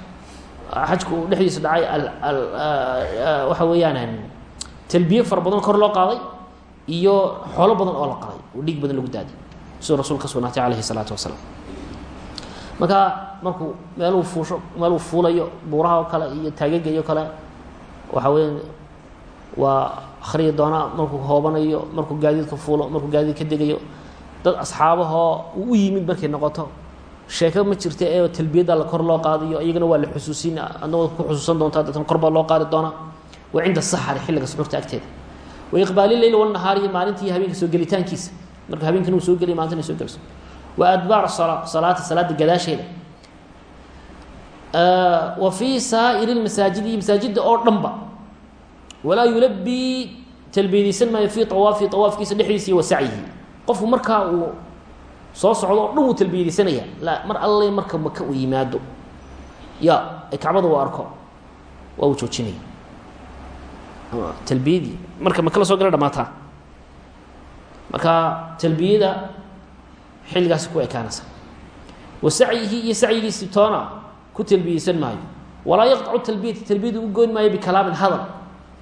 xajku dhexdiisa dhacay waxa weeyaan talbiye fara badan kor loo qaaday iyo xoolo badan oo la qaday oo dhiig badan lagu daaday siduu rasul ka sugnaatay calayhi salaatu wasalaam. Marka markuu meeluu fuusho meeluu fuulayo buuraha oo kale iyo taagagayo kale waxa weya waa akhriyi doonaa markuu hoobanayo markuu gaadiidka fuulo markuu gaadiid ka degayo dad asxaabahoo uu u yimid markay noqoto. Sheeko ma jirta ee talbiyadda la kor loo qaadayo iyagana waa la xusuusin adnagoo ku xusuusan doontaa deetna kor baa loo qaadi doonaa. Waa cinda saxari xilliga suxuurta agteeda wa iqbaali leyl wanahaar iyo maalintii habeenka soo gelitaankiisa. Marka habeenkan uu soo geliy maalintan ay soo gelayso wa adbaar salaati salaada gadaasheeda. Wa fii saa'iri lmasaajid iyo masaajidda oo dhanba. Walaa yulabii talbiyadaysan maayo fii awaafi awaafkiisa dhexdiisa iyo wa sacyihi. Qofku markaa uu soo socdo o dhan wuu talbiyadaysanaya la mar alle marka maka uu yimaado. Ya kacbada u arko. Waa uu joojinaya talbiyadii marka maka la soo gala dhamaataa marka talbiyada xilligaasi ku ekaanaysa. Wa sacyihi iyo ku talbiyeysan maayo. Walaa yaqطacu talbiyata talbiyada u goyn maayo bikalaamin hadal.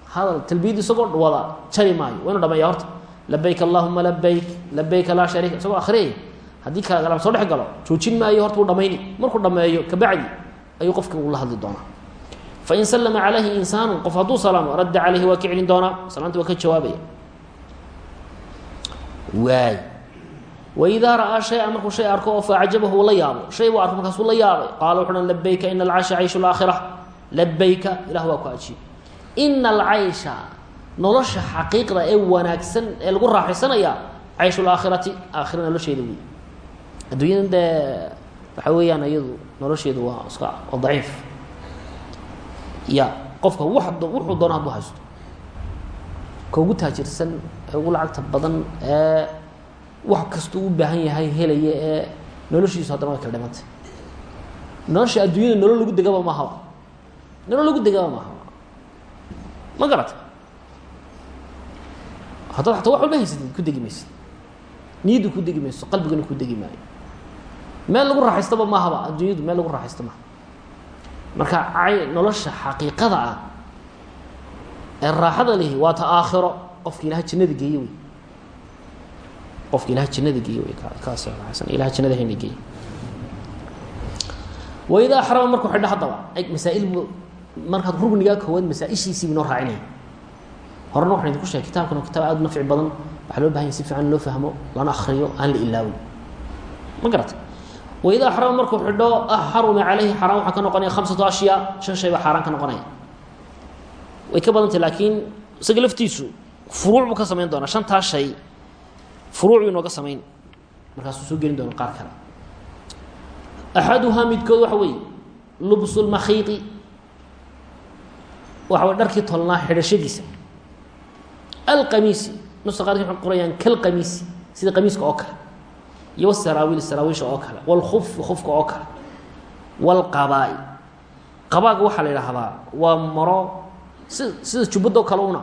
Hadal talbiyadu isagoo wada jari maayo. Waa inu dhameeya horta. Labayk allahuma labayk labayka laa shariika isagoo akhriyaya haddii kalaam soo dhex galo joojin maayo horta wuu dhamayni. Markuu dhameeyo kabacdi ayuu qofka ula hadli doonaa fain salama calayhi insaanu qof hadduu salaamo radda calayhi waa ka celin doonaa salaanta waa ka jawaabaya waay waidaa ra'aa shay-an markuu shay arko oo faacjabahu uu la yaabo shay buu arko markaasuu la yaabay qaala wuxu uhan labayka ina alcaysha cayshu laakhira labayka ilah waa ku ajiib ina alcaysha nolosha xaqiiqda ee wanaagsan ee lagu raaxaysanaya cayshu laakhirati aakhira nolosheeda wey adduunyada dee waxa weeyaan iyadu nolosheedu waa iska waa daciif ya qofka wuxuu doona hadduu haysto. Ka ugu taajirsan ee ugu lacagta badan ee wax kastuu u baahan yahay helaya ee noloshiisu haddana way kala dhimantay nolosha adduunyada nolol lagu degaba mahaba nolol lagu degaba mahaba ma garata haddaad ataa wax walba haysatid ku degi maysid. Niyaddu ku degi mayso qalbigana ku degi maayo. Meel lagu raaxaystaba maahaba adduunyadu meel lagu raaxaysta maaha marka nolosha xaqiiqada ah ee raaxada lihi waa ta aakhiro qofka ilaha jannada geeye wey. Qofka ilaha jannada geeye wey kaas raaxaysan ilaha jannada hayna geeye waidaa axrama markuu xidho haddaba masaa'il markaad rugnigaa koowaad masaa-ishiisii bu inoo raacinaya horena waxaan idinku sheegay kitaabkan oo kitaab aad u nafci badan waxaa loo baahan yay si fiican loo fahmo lana akriyo aan la ilaawin. Ma garata waidaa axrama markuu xidho xaruma calayhi xaaraan waxaa ka noqonaya khamsatu ashyaa shan shay baa xaaraan ka noqonaya way ka badantay laakiin isaga laftiisu furuuc buu ka samayn doonaa shantaa shay furuuc buu inooga samayn markaasuu soo gelin doona qaar kale axaduhaa midkood waxa weeye lubsu lmakhiidi waxa way dharkii tolnaa xidhashadiisa alqamiisi nusa qaarkii waxay qorayaan kalqamiisi sida qamiiska oo kale iyo wasaraawiil saraawiisha oo kale walkufi kufka oo kale walqabaa'i qabaaga waxaa la yidhaahdaa waa maro si sida jubbadoo kale una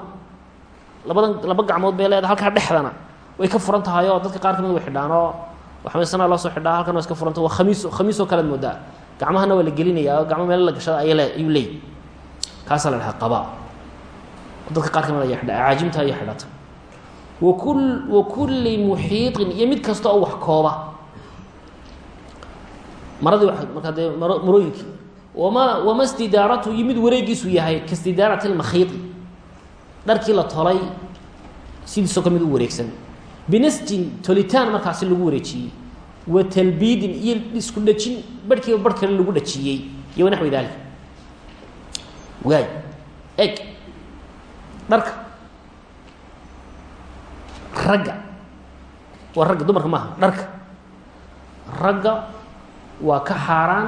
labadan laba gacmood bay leedahay halkaa dhexdana way ka furan tahay oo dadka qaar ka mid way xidhaan oo waxmaysana loo soo xidhaa halkan waa iska furanta waa khamiis khamiisoo kalead moodaa. Gacmahana waa la gelinayaa oo gacmo meelo la gashada ay ayuu leeyahy kaasaa la dhahaa qabaa. Dadka qaar ka mid aya xidha caajimta ayaa xidhata wakul wa kulli muxiiطin iyo mid kasta oo wax kooba. Maradii markaa dee maro marooyinkii wama wama stidaaratu iyo mid wareegiisu yahay kastidaarati اlmakhiidi dharkii la tolay sidiisoo ka mid u wareegsan. Binasjin tolitaan markaasi lagu wareejiyey. Wa talbiidin iyo isku dhajin barhkiiba barh kale lagu dhajiyey iyo wanaxwi dalik waay eg dharka ragga waa ragga dumarka maaha dharka. Ragga waa ka xaaraan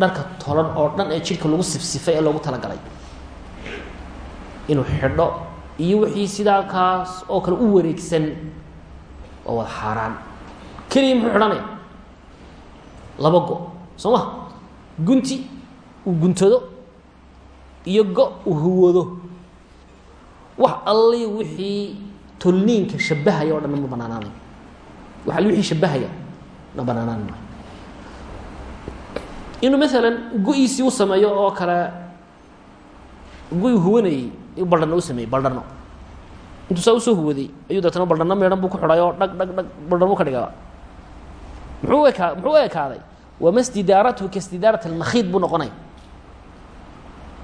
dharka tolan oo dhan ee jidhka lagu sifsifay ee loogu talagalay. Inuu xidho iyo wixii sidaa kaas oo kale u wareegsan waa wada xaaraan. Keliya muxuu xidhanaya? Laba go soo ma gunti uu guntado iyo go uu huwado. Wax alli wixii tolniinka shabahaya o dhan ma banaanaanayo wax alli wixii shabahaya na banaanaan maayo inuu maalan go-iisii u sameeyo oo kale go-i huwanayey ayuu baldhano u sameeyey baldhano intuu saa u soo huwaday ayuu deetana baldhano meedhan buu ku xidhay oo dhag dhag dhag baldhan buu ka dhigaa muxuu ekaa muxuu u ekaaday? Wama stidaaratuhu ka stidaarat almakhiid buu noqonaya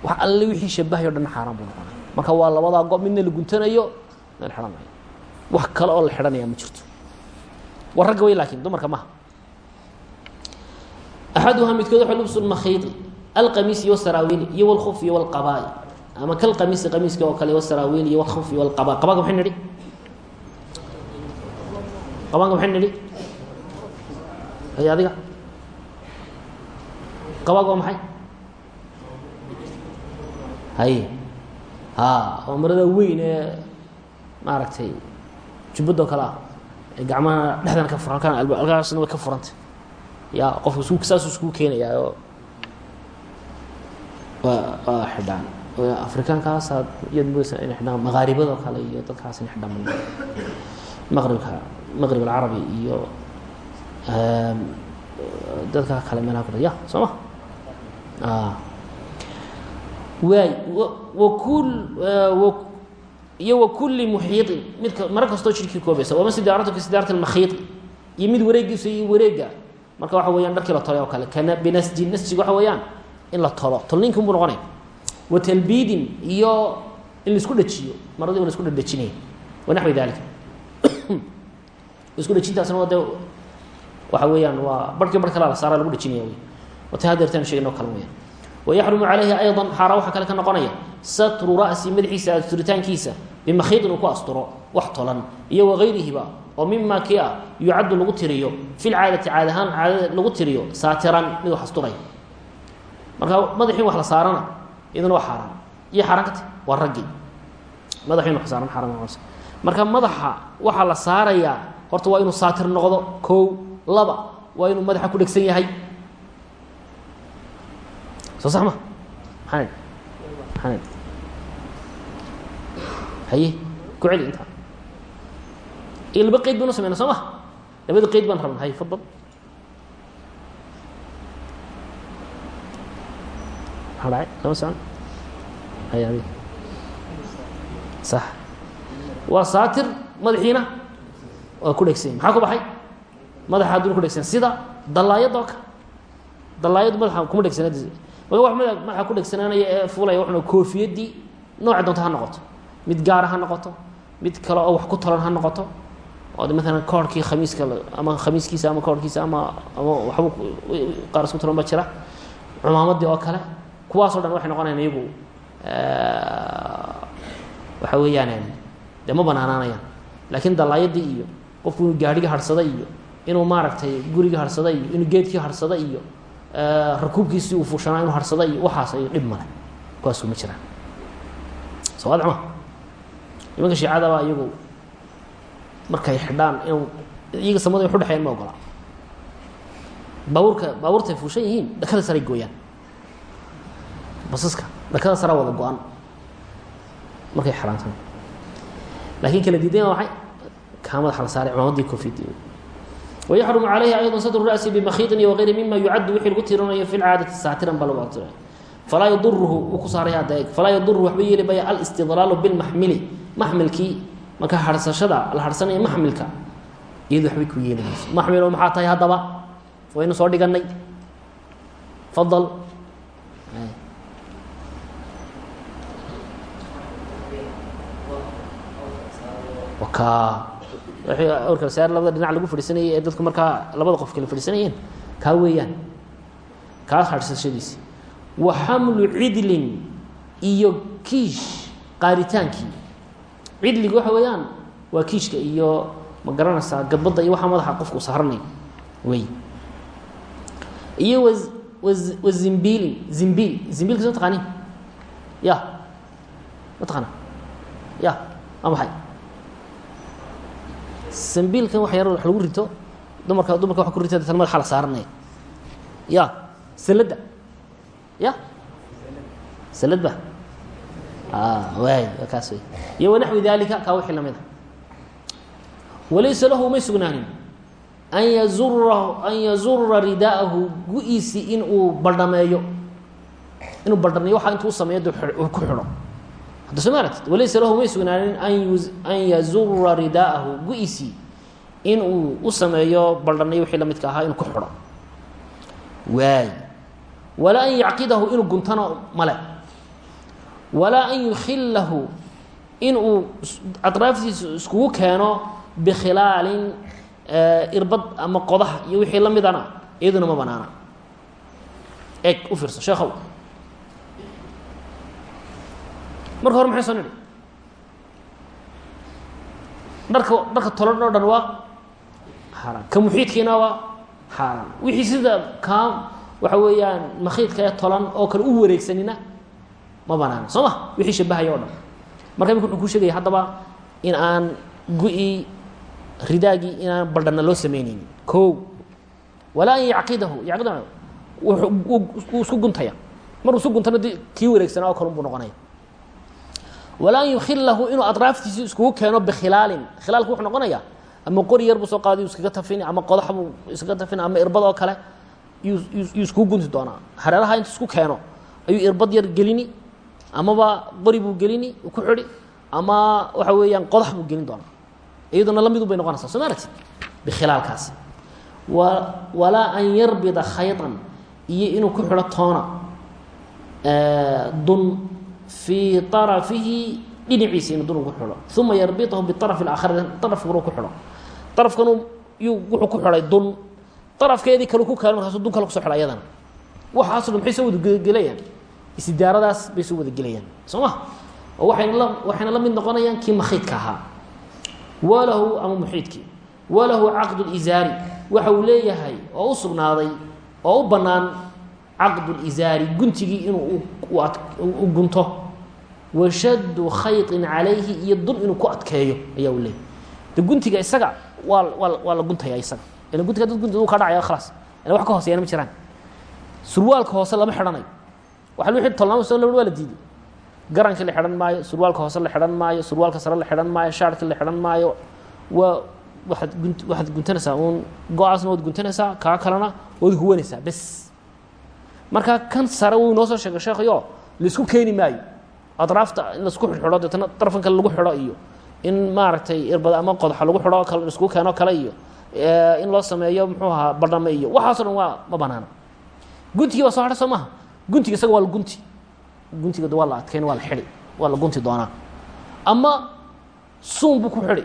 wax alle wixii shabahay o dhan xaaraan buu noqonaya marka waa labadaa go midna la guntanayo midna la xidhanayo wax kale oo la xidhanaya ma jirto. War ragga way laakiin dumarka maha axaduhaa midkood waxa lubsu lmakhiidi alqamiisi wasaraawiili iyo wlkufi wlqabaa'i ama kalqamiisi qamiiska oo kale wasaraawiil iyo wlkufi wlqaba qabaga maxay nidhi? Qabaga maxay nidhi? Hay adiga. Qabaga waa maxay? Haye ha oo marada weyn ee maaragtay jubbadoo kale ah ee gacmaha dhexdan ka furan halkaan alkaasna way ka furantay. Ya qofku isku saasuu iskugu keenayaa waa waa xidhaan. Afrikaankaasa iyad moodeysa inay xidhaan maqaaribadoo kale iyo dadkaas inay xidhaan maqribka maqrib alcarabi iyo dadka kale meelaha ku ya soo ma? Waay wakul iyo wakuli muxiiطin midka maro kastoo jirkii koobaysa wama sidaaratu ka sidaarati lmakhiiطi iyo mid wareegiisa iyo wareega marka waxa weyaan dharkii la tolay oo kale kana binasji nasjiga waxa weeyaan in la tolo tolninkin buu noqonaya wa talbiidin iyo in laisku dhajiyo maradii la isku dhadhajinaya wanaxwi dalika isku dhajintaasna waa de waxa weeyaan waa barhkii bar kala la saara lagu dhajinaya wey wata hadeertaan sheegno kale weyaan wayaxrumu calayhi ayضa xaara waxaa kale ka noqonaya satru ra'si madaxiisa asturitaankiisa bimakhiidin uu ku asturo wax tolan iyo wagayrihiba oo mima kii ah yucaddu lagu tiriyo fi lcaadati caad ahaan caadada lagu tiriyo saatiran mid wax asturaya marka madaxii wax la saarana iyaduna waa xaaraan iyo xaaraan ka ti waa raggii madaxii wax saaran xaaraan marka madaxa waxaa la saarayaa horta waa inuu saatir noqdo kow laba waa inuu madaxa ku dhegsan yahay soo sax ma maxaa maxaa haye ku celi intaa iyo laba qeyd baynu sameyna soo ma labada qeyd baan rabna hay fadal maxaa dhacay lama socon hay adi sax waa saatir madaxiina waa ku dhegsan maxaa ku baxay madaxa hadduna ku dhegsan sida dallaayad oo kale dallaayadu madaxa kuma dhegsanad marka wax mada madaxa ku dhegsanaanaya ee fuulaya waxuna koofiyadii nooca doonta ha noqoto. Mid gaara ha noqoto. Mid kale oo wax ku tolan ha noqoto. Oo de maalan koorhkii khamiiska ama khamiiskiisa ama koorhkiisa ama ama waxba qaar isku tolan ba jira. Cumaamadii oo kale kuwaasoo dhan waxay noqonayaan iyagu waxa weeyaan de ma banaanaanayaan. Laakiin dallaayadii iyo qofku inuu gaadhiga harhsada iyo inuu maaragtay guriga harhsada iyo inuu geedkii harhsada iyo rakuubkiisii uu fuushanaa inu harhsada iyo waxaas ay dhib male kuwaasu ma jiraan. Soo adcma nimanka shiicadaba iyagu markay xidhaan inuu iyaga samada wax udhexeyan ma ogola. Baabuurka baabuurtay fuushan yihiin dhakada saray gooyaan. Basaska dhakada saraa wada go-an markay xaraantan laakiin kala diidan waa maxay? Kaa madaxa la saaray cumaamadii koofiyadii ويحرم عليه أيضا sدر الرأس بمkيط وغyr مما يuعad wii lagu tirinayo في الcاadة sاatiran ba lg falaa ydurhu ku saaray ad falaa ydurhu waxba yeeli maya الاstidlaaل بالmaxmili maxmilkii marka harsashada la harsanaya maxmilka iyado waxbay ku yeeli mayso maxmilo maxaa tahay haddaba waynu soo dhiganay fadل awrka saar labada dhinac lagu fadhiisanayay ee dadku markaa labada qof kala fadhiisanayeen? Kaa weeyaan. Kaa harsashadiisi wa xamlu cidlin iyo kiish qaaritaankii cidliga waxa weeyaan waa kiishka iyo ma garanaysaa gadbadda iyo waxaa madaxa qofku saaranay wey. Iyo wa wa zimbiilin zimbiil zimbiilkas ma taqaanin ya ma taqaana ya waa maxay sambiilkan wax yar wax lagu rito dumarka dumarka wa ku rita datan madaxa la saaranaya ya saladda ya? Salad ba waay waa kaas wey iyo wanaxwi dalika kaa wixii la mid a walaysa lahu may sugnaanin. An yazura an yazura ridaahu gu-iisi in uu baldhameeyo. Inuu baldhameeyo waxa intuu sameeyo de ku xidho hadda soo maaratid walaysa lahu may sugnaanin an yazura ridaahu. Gu-isii in uu u sameeyo baldhanayo wixii la midka ahaa inuu ku xidho. Waay. Walaa an yacqidahu inuu guntano male. Walaa an yukhilahu in uu atraaftiisa iskugu keeno bikhilaalin irbad ama qodaha iyo wixii la iyaduna ma banaana. Eeg u fiirso sheekhow marka hore maxay soo nidhi? Dharka dharka tolan oo dhan waa xaaraan ka muxiidkiina waa xaaraan wixii sida kaa waxa weeyaan makhiidka ee tolan oo kale u wareegsanina ma banaana soo ma? Wixii shabahaya o dhan. Marka imika wuxuu kuu sheegaya haddaba in aan gu-i ridaagii inaan baldhanna loo samaynaynin ko walaa an yacqidahu yacqida wuu isku guntaya maruu isku guntana kii wareegsanaa oo kalun buu noqonaya walaa an yukhilahu inuu adraaftiisi iskugu keeno bikhilaalin. Khilaalku wuxuu noqonaya ama qori yar buu soo qaadi iskaga tafini ama qodax buu iskaga tafini ama irbad oo kale yuu yuu iskugu gunti doonaa. Hareeraha intu isku keeno ayuu irbad yar gelini amaba qori buu gelini ku xidhi ama waxa weeyaan qodax buu gelin doonaa. Iyaduna la midun bay noqonaysaa soo maaragti bikhilaalkaasi wa walaa an yarbida khayطan iyo inuu ku xidho toona dun fii طarafihi dhinaciisa inuu dun ku xidho uma yarbiطahu biطaraf اaakhari arafka inuu ku xidho arafkanu yuu wuxuu ku xidhay dun arafkeedii kalu ku keeno markaasu dun kale kuso xidha ayadana waxaaso dhan maxay soo wadagelayaan isdiyaaradaas bay soo wadagelayaan soo ma oo waayna la waxayna la mid noqonayaan kii makhiidka ahaa walahu ama muxiidkii walahu caqd اlizaari waxa uu leeyahay oo u sugnaaday oo u bannaan caqd اlizaari guntigii inuu u gunto. Washaddu khayطin calayhi iyo dun inuu ku adkeeyo ayaa uu leeyahay. De guntiga isaga waa waa la guntaya isaga. Ila guntiga dad gunti ka dhacaya khalaas ila wax ka hooseeyana ma jiraan. Surwaalka hoose lama xidhanayo. Waxa lu tolnaama soo waa la diiday. Garankii la xidhan maayo surwaalka hoose la xidhan maayo surwaalka sare la xidhan maayo shaarkii la xidhan maayo. Waa waaad gun waxaad guntanaysaa uun go'aasna waad guntanaysaa kaa kalena waad huwanaysaa bes marka kan sare wuu inoo soo sheegay sheekhayo la isku keeni maayo. Adraafta in la isku xidhxidho deetana darafan kale lagu xidho iyo in maaragtay irbad ama qodaxa lagu xidho kale isku keeno kale iyo in loo sameeyo muxuu ahaa badhame iyo waxaaso dhan waa ma banaana. Guntigii baa soo hadha soo maaha isaga waa la gunti. Guntiga waa la adkeyn waa la xidhi waa la gunti doonaa. Ama suun buu ku xidhi.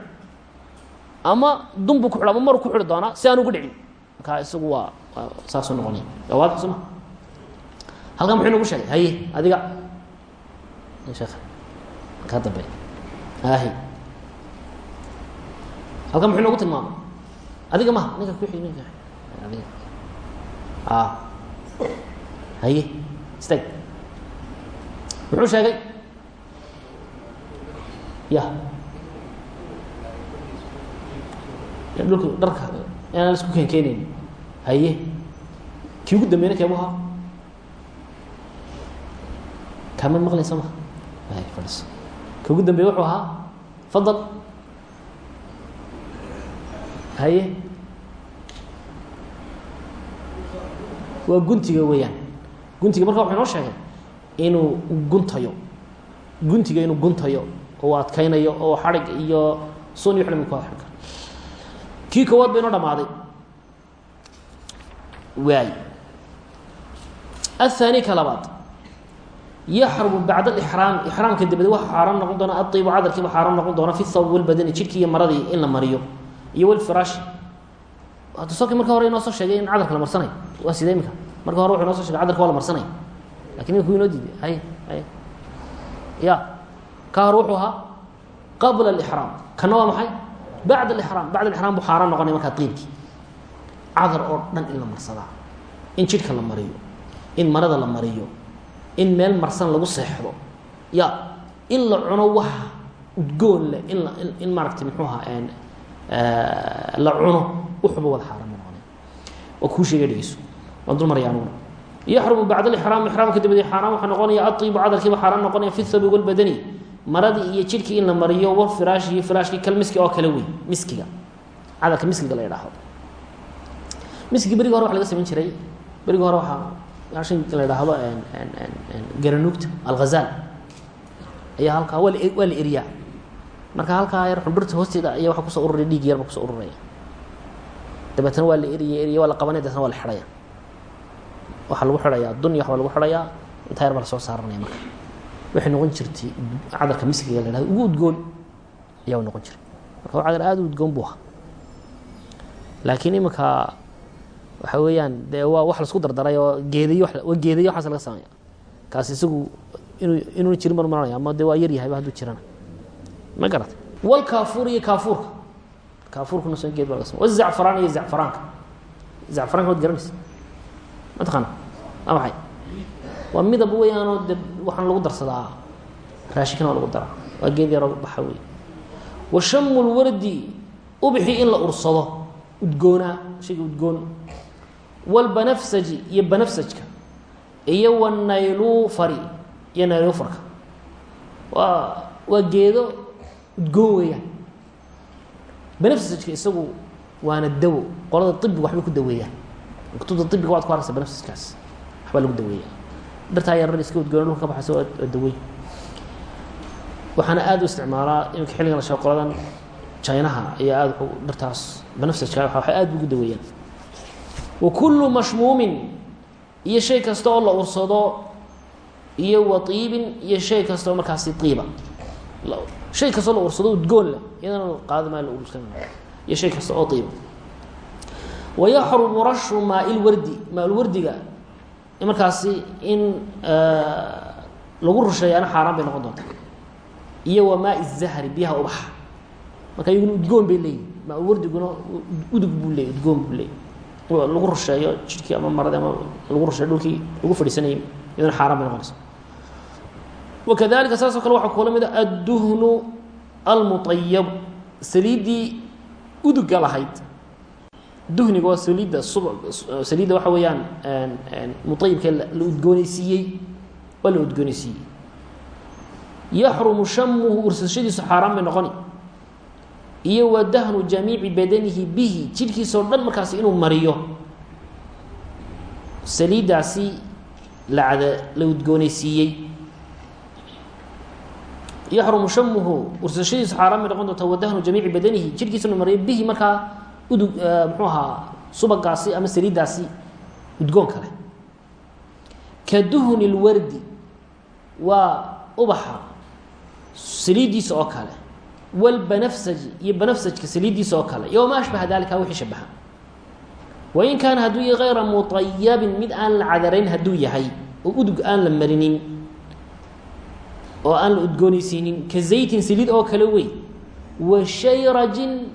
Ama dun buu ku xidhi ama maru ku xidhi doonaa si aan ugu dhicin. Markaa isagu waa saasuu noqonaya waa waadix soo halkan muxuu nagu sheegay? Haye adiga. Kaa dambe ahi halkan muxuu nagu tilmaamay? Adiga maha ninka ku ninka. Adiga. A haye istag muxuu sheegay? Ya. Dhulka dharka inaan isku keen keenayn haye. Kii ugu dambeyna keebu kama maqlaysa ma fadhiso ka ugu dambeeye wuxuu ahaa fadal. Haye. Waa guntiga weeyaan. Guntiga marka wuxuu inoo sheegay inuu guntayo. Guntiga inuu guntayo oo adkaynayo oo xadhig iyo sun iyo xilmi ku xidhan kii koowaad ba inoo dhamaaday waay. Athani ka yaxrumu bacd اlixraam ixraamka dabade waxa xaaraan noqon doona aibu cadarkiiba xaaraan noqon doona fi thawb walbadani jidhkii iyo maradii in la mariyo iyo walfiraashi tusokii marka hore inoo soo sheegay in cadarka la marsanayo waa sida imika marka hore wuxu inoo so shegay cadarka waa la marsanaya lakin imika u inoo diiday hay hay ya ka hore wuxuu ahaa qabla اlixraam kana waa maxay bacd اlixraam bacd اlixraam buu xaaraan noqonaya markaa qiibkii cadar oo dhan in la marsadaa in jidhka la mariyo in marada la mariyo in meel marsan lagu seexdo. Ya in la cuno wax udgoon leh in in maaragtay muxuu ahaa la cuno wuxuba wada xaaraan noqonaya waa kuu sheegay dhegeyso waan dul maraya anuguna yaxrumu bacd alixraam ixraamka dabadee xaaraan waxaa noqonaya aiibu cadarkiiba xaaraan noqonaya fi thabi walbadani maradii iyo jidhkii in la mariyo wa firaashi iyo firaashkii kal miski oo kale wey miskiga. Cadarka miskiga la yidhaahdo. Miskiga berigi hore waxa laga samayn jiray. Berigi hore waxaa ashinka la idhaahdo garanuugta alghazal? Ayaa halkaa waa waa la marka halkaa yar xundhurta hoosteeda ayaa waxa ku soo ururaya dhiig yarba ku soo ururaya. Dabeetna waa la eriya eriya waa la qabanaya dabeetna waa la xidhaya. Lagu xidhayaa dunya waxbaa lagu xidhayaa intaa yar baa la soo marka. Waxay noqon jirtay cadarka miskiga la yhahdo ugu udgoon ayaa noqon jiray. Marka cadar aada u udgoon buu laakiin iminka waxa weeyaan dee waa wax la isku dardaray oo geedayo waa geedayo waxaas laga sameeya kaas isagu inuu inuuna jirin baan maranaya ama dee waa yar yahayba hadduu jirana. Ma garatay walkaafuur iyo kaafuurka. Kaafuurkuna soo geed baa laga samey wazacfaraan iyo zacfaraanka. Zacfaraanka waad garanaysa. Ma taqaana waa maxay? Waa midab weyaanoo de waxaan lagu darsadaa. Raashinkana waa lagu daraa. Waa geed yaroo baxa wey wa shamu lwardi ubixi in la ursado. Udgoonaa. Shayga udgoon walbanafsaji iyo banafsajka iyo wanaylufari iyo naylufarka waa waa geedo udgoon banafsajka isagu waana dawo. Qolada ibiga waxbay ku daweeyaan kutubta ibiga waad ku arkaysa banafsajkaas. Waxbaa lagu daweeya dhirtaa yarar iska udgoona dhulka ka baxaysa waa waxaana aada u isticmaalaa iminka xilligan la qoladan. Jinaha ayaa aada dhirtaas banafsajka waxay aad ugu daweeyaan wa kullu mashmuumin iyo shay kasta oo la ursado iyo wa iibin iyo shay kasta oo markaasi iiba shay kastoo la ursado udgoon leh iyadana qaada maa la ursan iyo shay kasta oo iiba wayaxrumu rashu maailwardi maailwardiga markaasi in lagu rusheeyaana xaaraan bay noqon doonta. Iyo wa maai zahri biyaha ubaxa. Marka iyaguna udgoon bay leeyihiin maailwardiguna udug buu leeyay udgoon buu leeyay lagu rusheeyo jidhkii ama maradi ama lagu rusheeyo dhulkii lagu fadhiisanayay iyadana xaaraan bay noqonaysa wakadalika saasoo kale waxaa kula mid a adduhnu almuayab saliiddii uduga lahayd. Duhniga waa saliidda sub saliidda waxa weeyaan muayibka la udgooneysiiyey waa la udgooneysiiyey yaxrumu shamuhu ursashadiisu xaaraan bay noqoni iyo wa dahnu jamiici badanihi bihi jidhkiisao dhan markaasi inuu mariyo. Saliiddaasi lacda la udgooneysiiyey yaxrumu shamuhu ursashadiisu xaaraan bay noqon doontaa wadahnu jamiici badanihi jidhkiisa inuu mariyo bihi markaa udug muxuu ahaa subagaasi ama saliiddaasi udgoon kale. Ka duhni lwardi waa ubaxa saliiddiisa oo kale walbanafsaji iyo banafsajka saliiddiisa oo kale. Iyo wamaa ashbaha dalika wixii shabaha wain kaana hadduu yahay hayra muayabin mid aan la cadarayn hadduu yahay oo udug aan la marinin oo aan la udgoonaysiinin ka zaytin saliid oo kale wey. Wa shayrajin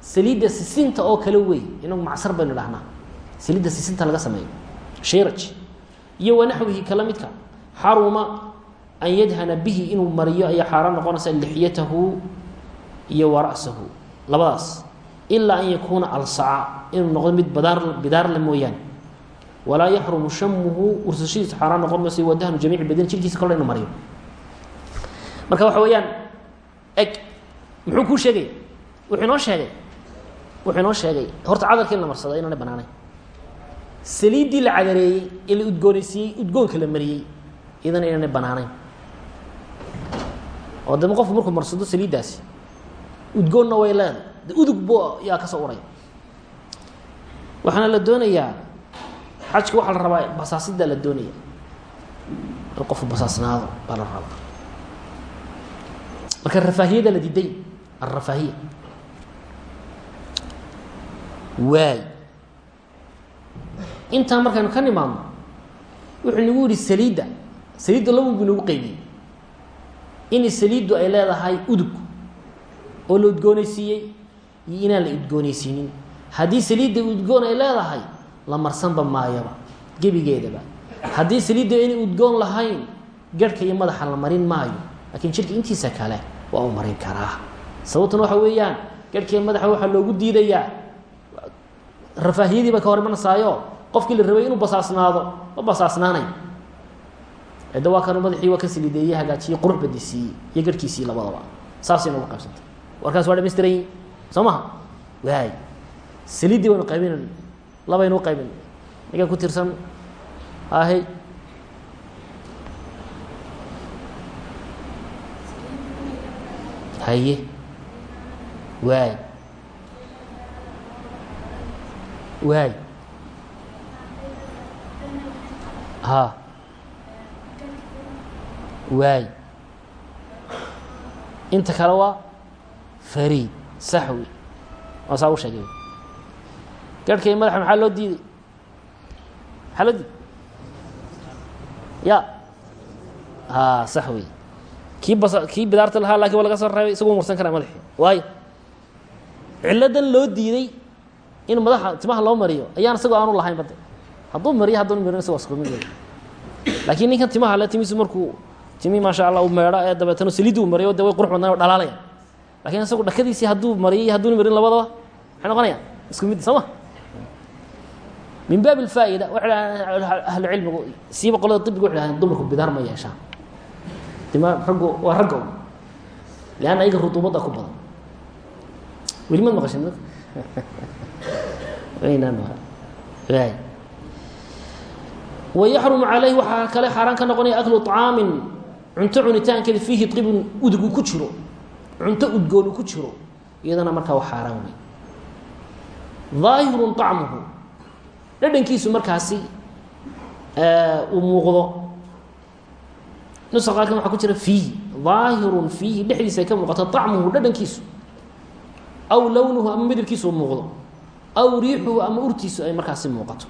saliidda sisinta oo kale wey. Inagu macsar baynu dhahnaa saliidda sisinta laga sameeyo. Shayraj. Iyo wanaxwihi kala midka. Xaruma an yadhana bihi inuu mariyo ayaa xaaraan noqonaysa lixyatahu iyo wara'sahu labadaas ilaa an yakuuna alsaca inuu noqdo mid badaar bidaarle mooyaane. Walaa yaxrumu shamuhu ursashadiisa xaaraan noqon mayso wadahnu jamiici badan jirkiisa kole inu mariyo. Marka waxa weeyaan eg muxuu kuu sheegaya wuxuu inoo sheegay? Wuxuu inoo sheegay horta cadarka in la marsado inaana banaanayn saliiddii la cadareeyey ee la udgoonaysiiyey udgoonka la mariyey iyadana inaanay banaanayn. Oo dama qofku markuu marsado saliiddaasi udgoonna way leedahay de udug bo yaa ka soo uray. Waxaana la doonayaa xajka waxaa la rabaa basaasida la doonaya. In qofku basaasnaado baa la rabaa. Marka rafaahiyada la diiday alrafaahiya waay. Intaa markaynu ka nimaadno wuxuu nagu yihi saliidda. Saliidda labun buu nagu qeybiyey in saliiddu ay leedahay udug oo la udgoonaysiiyey iyo inaan la udgoonaysiinin. Haddii saliidda udgoon ay leedahay la marsanba maayaba gebigeedaba. Haddii saliidda aynay udgoon lahayn garhka iyo madaxa la marin maayo laakiin jirka intiisa kale waa u marin karaa. Sababtuna waxa weeyaan garhkiiyo madaxa waxaa loogu diidayaa. Rafaahiyadii ba ka hor imanasaayo qofkii la rabay inuu basaasnaado ma basaasnaanay cidda waa kan madaxii waa ka saliideeye hagaajiyey iyo garhkiisii labadaba. Saasay noogu qaybsantay warkaas waa dhamaystiran yihiin soo maha? Waay saliiddii baynu qaybinayn labaynu u qaybin. Ninkan ku tirsan. Ahe haye. Waay waay ha waay inta kale waa fariid saxwi waa saa u sheegay. Garhkay madaxa maxaa loo diiday? Maxaa loo diiday? Ya. A sax wey kii bas kii bidaarta lahaa laakiin waa laga soo reebay isagu marsan karaa madaxi waayo. Ciladan loo diiday in madaxa timaha loo mariyo ayaan isagoo aanu lahayn bade. Hadduu mariyo hadduu marin isagoo isku mid wey laakiin ninkan timaha le timihiisu markuu timi maasha allah u meedho ee dabeetana saliiddu mariyo de way qurux badnaan o dhalaalaya laakiin isagu dhakadiisii hadduu mariyay hadduna marin labadaba maxay noqonayaan isku mid soo ma? Min baab اlfaa'ida waxay dhahdeen ahlu cilmigu siiba qolada ibiga waxay dhahdeen dumarku bidaar ma yeeshaan dima raggu waa ragga un leanna ayaga ruduubadda ku badan. Weli maad maqashin waynaan waay wayaxrumu calayh waxaa kale xaaraan ka noqonaya aklu طcaamin cunto cunitaankeeda fiihi ibun udug uu ku jiro cunto udgoonu ku jiro iyadana markaa waa xaaraan wey daahirun طacmuhu dhadhankiisu markaasi eh, uu muuqdo. Nusa qaarkan waxa ku jira fiihi daahirun fiihi dhexdiisa ay ka muuqato طacmuhu dhadhankiisu. Aw lownuhu ama midabkiisu uu muuqdo. Aw riixuhu ama urtiisu ay markaasi muuqato.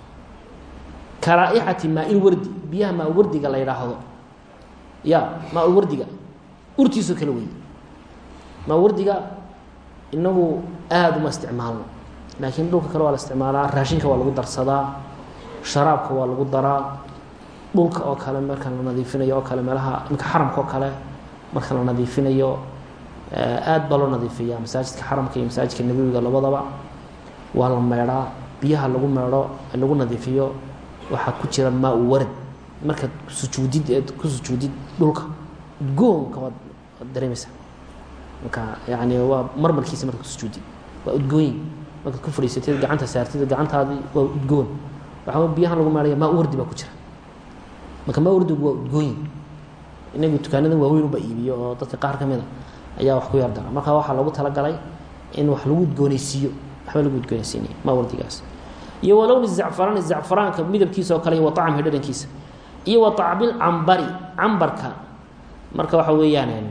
Karaaixati maa in wardi. Biyaha maa wardiga la yidhaahdo. Ya maa wardiga. Urtiisoo kale wey maa-ulwardiga inagu aada uma isticmaalno. Laakiin dhulka kale waa la isticmaalaa raashinka waa lagu darsadaa sharaabka waa lagu daraa dhulka oo kale marka la nadiifinayo oo kale meelaha imika xaramka oo kale marka la nadiifinayo aad baa loo nadiifiya masaajidka xaramka iyo masaajidka nabowiga labadaba waa la meedhaa biyaha lagu meedho lagu nadiifiyo waxaa ku jira maa u warad markaad sujuudid eed ku sujuudid dhulka udgoonka waad dareemaysaa marka yani waa marmarkiisa markaad ku sujuudid waa udgooyin markaad ku fadhiisatid gacanta saartid gacantaadii waa udgoon. Waxaa biyahan lagu meedhaya maa wardi baa ku jira. Marka maa wardigu waa udgooyin inagu dukaanadan waaweyn uba iibiyo oo dadka qaar ka mid a ayaa wax ku yar dara. Marka waxaa loogu talagalay in wax lagu udgooneysiiyo waxba lagu udgooneysiinaya maa wardigaas iyo walowni zacfarani zacfaraanka midabkiisa oo kale wa acamhi dhadhankiisa iyo wa acbil cambari cambarka marka waxa weeyaan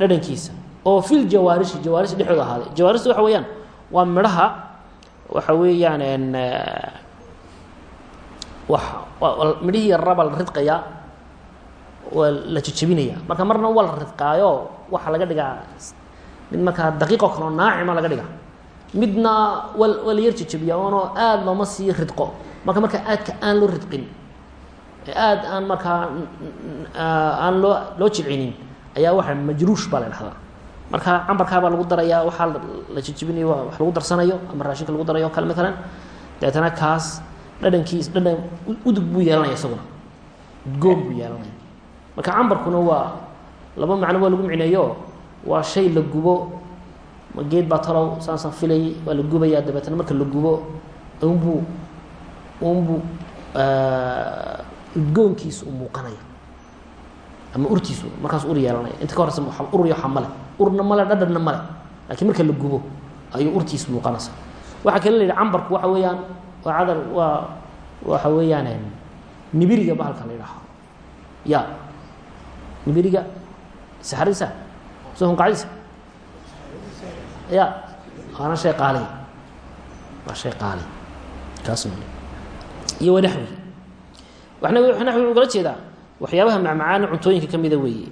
dhadhankiisa oo fil jawaarishi jawaarish dhexdooda ahaaday. Jawaarishta waxa weeyaan waa midhaha waxa weeyaan wa midhihii yarabaa la ridqayaa waa la jejebinaya marka marna waa la ridqaayo waxaa laga dhigaa mid markaa daqiiqo kale oo naacima laga dhigaa. Midna waa waa la yar jejebiya oonoo aada looma sii ridqo. Marka marka aadka aan loo ridqin aad aan markaa aan loo loo jilcinin ayaa waxa majruush baa la dhahdaa marka cambarkaa baa lagu darayaa waxaa la jejebinayo wax lagu darsanayo ama raashinka lagu darayo kale maalan dabeetana kaas dhadhankiis dhadhan udug buu yeelanaya isaguna. Udgoon buu yeelanaya. Marka cambarkuna waa laba macno waa lagu micneeyo. Waa shay la gubo geed baa talow saasaan filayay waa la gubayaa dabeetana marka la gubo unbuu unbuu udgoonkiisa u muuqanaya ama urtiisu markaas ur yeelanaya inta ka horeysa ur iyo waxa male urna male dhadhanna male laakiin marka la gubo ayuu urtiisu muuqanaysa. Waxaa kale la yidhi cambarku waxa weeyaan waa cadar waa waxa weeyaan nibiriga bahalka la yidhaaho ya nibiriga saxaradiisa soo hunqacdiisa ya waana shay qaaliya waa shay qaaliya kaas iyo wanaxwi waxna naxwi ugala jeedaa waxyaabaha macmacaana cuntooyinka ka mida weeye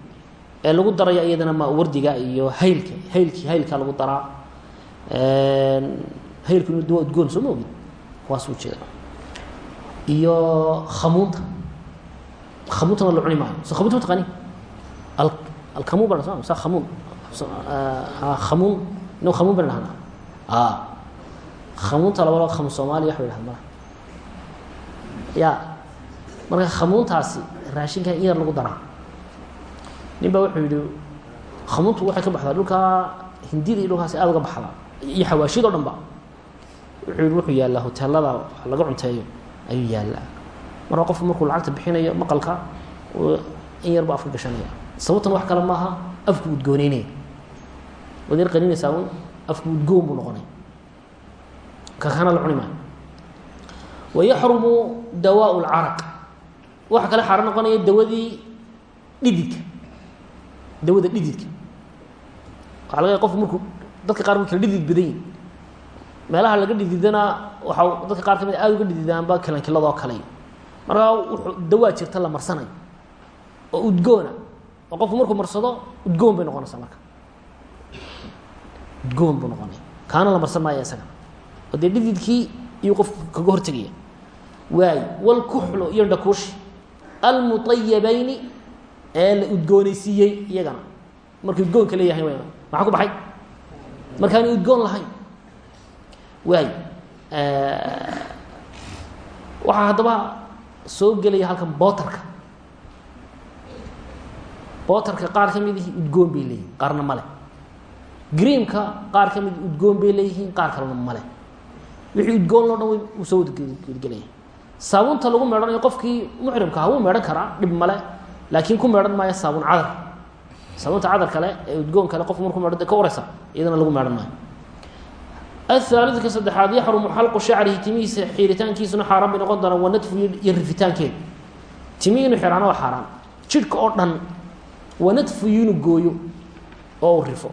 ee lagu daraya iyadana ma wardiga iyo haylka haylkii haylka lagu daraa. Haylku inu waa udgoon soo ma ogid? Kuwaas u jeeda iyo khamuunta. Khamuuntana la cuni maayo. So khamuunta ma taqaani? Al alkamuun baa soo sa khamuun. Khamuun. Inagu khamuun baan dhahnaa a khamuunta labalo kham soomaaliya wax la dhahda mala ya marka khamuuntaasi raashinka in yar lagu daraa. Nin wuxuu yihi khamuuntu waxay ka baxdaa dhulkaa hindida iyo dhulkaasi aada uga baxda iyo xawaashid o dhan wuxuu yihi wuxuu yaallaa hoteelada laga cunteeyo ayuu yaallaa. Marka qofku markuu lacagta bixinayo maqalka in yarba afka gashanaya. Sababtan wax kale maaha afku udgooneynaya waad yar qaninaysaa un afku udgoon buu noqonaya kakana la cuni maayo. Wayaxrumu dawaa lcaraq waxaa kale xaaraan noqonaya dawadii dhididka. Dawada dhididka. Waxa laga qofku markuu dadka qaar kala dhidid badan yihiin meelaha laga dhididana waxaa dadka qaar ka mid aada uga dhididaanba kilankiladoo kale. Markaa wuxuu dawaa jirta la marsanayo oo udgoona. Oo qofku markuu marsado udgoon bay noqonaysaa marka. Udgoon buu noqonaya. Kaana la marsan maaya isaga. Oo dee dhididkii iyuu qofku kaga hortegaya waayo wlkuxlu iyo dhakuushi almuayabayni ee la udgoonaysiiyey iyagana markay udgoonka leeyahay w maxaa ku baxay markaana udgoon lahayn waay waxaa haddaba soo gelaya halkan bootarka bootarka qaar ka mid udgoon bay leeyihiin qaarna male greamka qaar ka udgoon bay leeyihiin qaar kalena male wixii udgoon loo dhan uu soo saabuunta lagu meedhanayo qofkii muxrimka ah wuu meedhan karaa dhib male laakiin ku meedhan maayo saabuun cadar. Saabuunta cadar kale ee udgoon kale qofku markuu meedhan ka uraysa iyadana lagu meedhan maayo. Ahaaliduka saddexaad yaxrumu xalqu shacrihi timihiisa xiiritaankiisuna xaaraan bay noqon doonaan wanadfu iyo rifitaankeeda timi inuu xiraano waa xaaraan jidhka oo dhan wanadfu inuu gooyo oo uu rifo.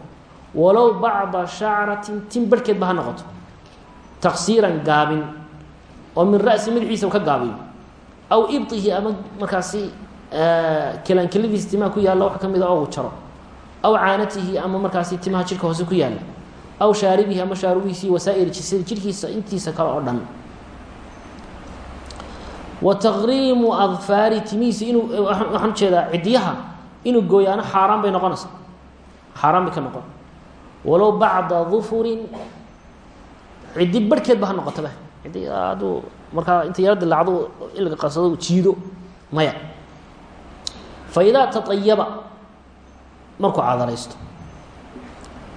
Walow bacda shacratin tin barhkeedba ha noqoto. Taqsiiran gaabin oo min ra'si madaxiisa ka gaabiyo. Aw ibtihi ama markaasi kalaankeladiisa timaha ku yaalla wax ka mida oo uu jaro. Aw caanatihi ama markaasi timaha jidhka hoose ku yaalla. Aw shaaribihi ama shaarubihiisi wasaa'iri jisadi jidhkiisa intiisa kale oo dhan. Wa taqriimu adfaari timihiisa inuu waxaan u jeedaa cidyaha inuu gooyaano xaaraan bay noqonaysaa. Xaaraan bay ka noqon. Walow bacda dufurin ciddi barhkeedba ha noqotaba ciddi aduu markaa inta yaro dilaacdo ilga qarsado jiido maya. Fa idaa taayaba markuu cadaraysto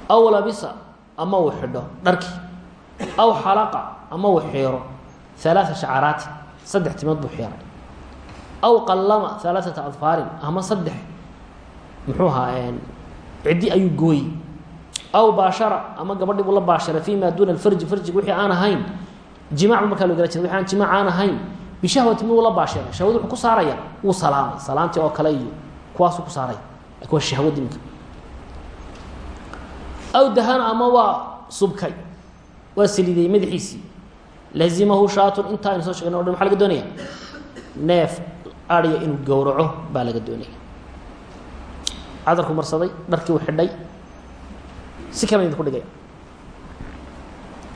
aw labisa ama uu xidho aw xalaqa ama uu xiiro alaaa shacaraati saddex timood aw qallama alaaata adfaarin ama saddex. Muxuu ahaa ciddi ayuu gooyi aw baashara ama gabadhii buu la baasharay fi ma duuna alfarji farjiga aan ahayn jimacba markaa loo gala jira wixi aan jimaac aan ahayn. Bishahwati muu la baasharay shahwad wuxuu ku saaraya. Wuu salaamay. Salaantii oo kale iyo kuwaasuu ku saaraya laakiin waa shahwad iminka aw dahana ama waa subkay. Waa saliiday madaxiisii. Lazimahu shaatun intaa aynu soo sheegna o dhan maxa laga doonaya neef adhiya inuu gowraco baa laga doonaya cadarku marsaday dharkii uu xidhay. Si kale idinku dhigaya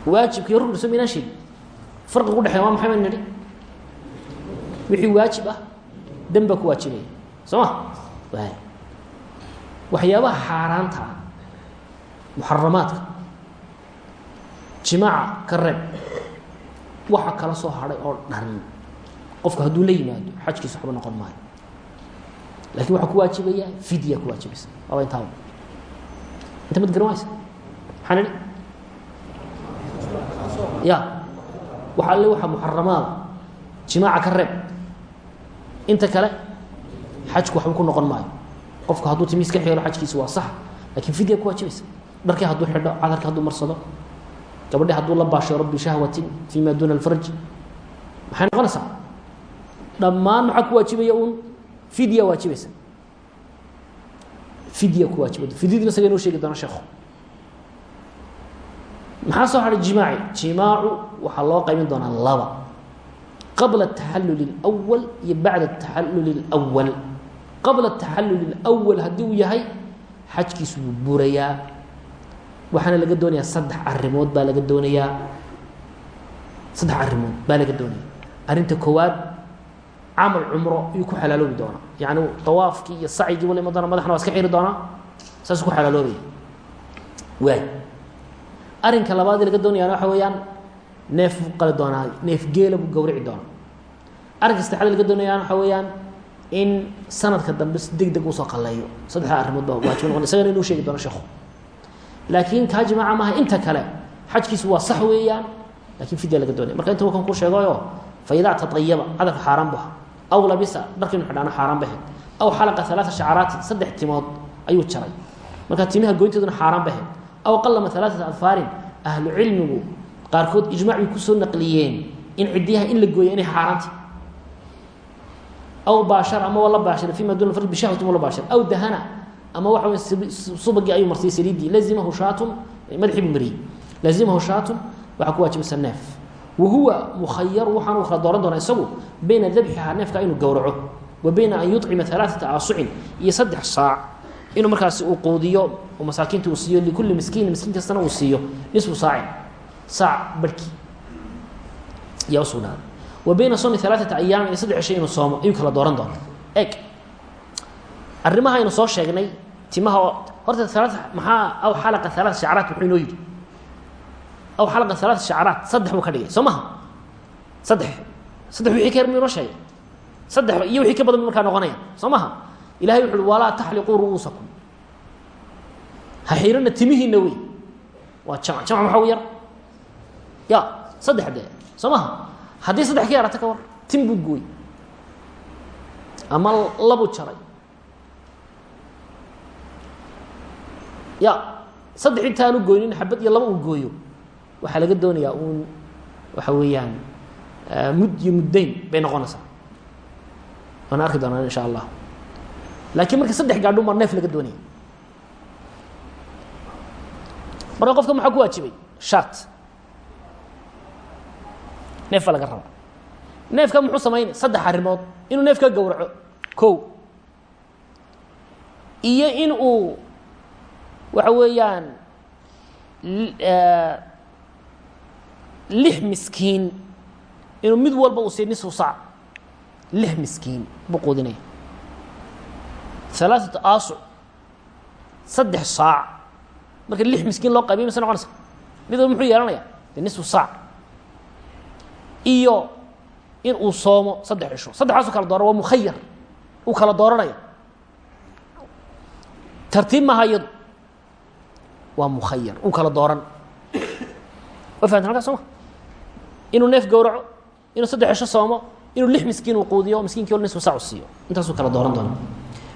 waajibka iyo rugniso maynaan sheegi farqiga udhexeya waa maxay ban nidhi wixii waajib ah dan baa ku waajibaya soo ma waxyaabaha xaaraanta ah muxaramaadka jimaaca ka reeb waxa kala soo hadhay oo dhan qofku hadduu la yimaado xajkiisa waxba noqon maayo laakiin waxaa ku waajibaya fidya ku waajibaysa waaba intaaba inta mad garan waysa maxaa nidhi ya waxa alle waxa muxaramaada jimaaca ka reeb. Inta kale xajku waxba ku noqon maayo. Qofku hadduu timiis ka xeelo xajkiisa waa sax laakiin fidya ku waajibaysa dharkii hadduu xidho cadarkii hadduu marsado. Gabadhi hadduu la baasheero bishahwatin fi ma duuna alfarji maxay noqonaysaa? Dhammaan maxaa ku waajibaya uun? Fidya waajibaysa fidya ku waajiba fidyadina isaga inoo sheegi doona sheekhu maxaa soo hadhay jimaaci jimaacu waxaa loo qaybin doonaa laba qabla ataxallul اlأwal iyo bacda ataxallul اlأwal qabla ataxallul اlأwal haddii uu yahay xajkiisu wuu burayaa waxaana laga doonayaa saddex arimood baa laga doonayaa saddex arimood baa laga doonaya arrinta koowaad camal cumro ayuu ku xalaaloobi doonaa yacni dawaafkii iyo sacyigii wala iman doona madaxna waa iska xiri doonaa saasuu ku xalaaloobaya waay arrinka labaad laga doonayaan waxa weeyaan neef buu doonaa neef geela buu gawrici doonaa. Saddexaad laga doonayaan waxa weeyaan in sanadka dambe si deg deg u soo qalleeyo. Arrimood baa waajib noqon isagana inuu sheegi doono sheekhu laakiin kaa jimaaca maaha inta kale xajkiisu waa sax weeyaan laakiin fidya laga doonaya marka inta wakan ku sheegayo fa idaa taayaba cadarka xaaraan aw labisa dharkiinu xidhaano xaaraan bahe aw xalaqa alaaa shacaraati saddex timood ayuu jaray. Marka timaha goynteeduna xaaraan bahe aw qalama alaaata adfaarin ahlu cilmigu qaarkood ijmac bay ku soo naqliyeen in cidiyaha in la gooya inay xaaraanta aw baashar ama waa la baashara fima fard bishahwati mu la aw dahana ama waxa wey subagii ayuu marsiyay saliidii lazimahu shaatun madaxii buu mariyey lazimahu shaatun waxaa ku neef wahuwa mukhayaru waxaanu kala dooran doonaa isagu bayna dabxihaa neefka inuu gowraco wa bayna an yucima alaaata aasucin iyo saddex inuu markaasi uu quudiyo oo masaakiinta uu siiyo likulli miskiin miskiin kastana uu siiyo nisfu saacin saac barhkii ayaa usugnaaday wa bayna soomi alaaata ayaam iyo saddex cisho inuu soomo ayuu kala dooran doonaa. Eg arrimaha aynu soo sheegnay timaha horta alaa maxaa aw xalaqa alaa shacraat muxuu inoo yidhi? Aw xalaqa alaa shacraat saddex buu ka dhigay soo maha? Saddex. Saddex wixii ka yar muu inoo sheegay? Saddex iyo wixii ka badan markaa noqonaya soo maha? Ilahay wuxu uhi walaa taxliquu ru'uusakum ha xirina timihiina wey waa jamc jamc maxaa u yar? Ya saddex dee soo maha haddii saddex ka ka war tim buu gooy ama labuu jaray. Ya saddex intaanu goynin xabad iyo laba uu gooyo. Waxaa laga doonayaa uun waxa weeyaan mud iyo muddayn bay noqonaysaa. Waana arki doonaan insha allah. Laakiin marka saddex gaadhun baa neef laga doonaya marka qofka maxaa ku waajibay? Shat neef baa laga rabaa neefka muxuu samaynay saddex arrimood. Inuu neef ka gowraco. Ko iyo in uu waxa weeyaan lix miskiin. Inuu mid walba uu siiy nisfu saac. Lix miskiin buu quudinaya. Alaaثatu aasuc saddex marka lix miskiin loo qaybiy mise noqonaysa. Mid walba muxuu yeelanaya de nisfu saac. Iyo in uu soomo saddex cisho saddexaasu kala doora waa mukhayar uu kala dooranaya. Tartiib maaha iyadu. Waa mukhayar uu kala dooran. Wa fahamten halkaa soo ma? Inuu neef gowraco inuu saddex cisho soomo inuu lix miskiin uu quudiyo miskiinkii o nisfu saac u siiyo. Intaasuu kala dooran doona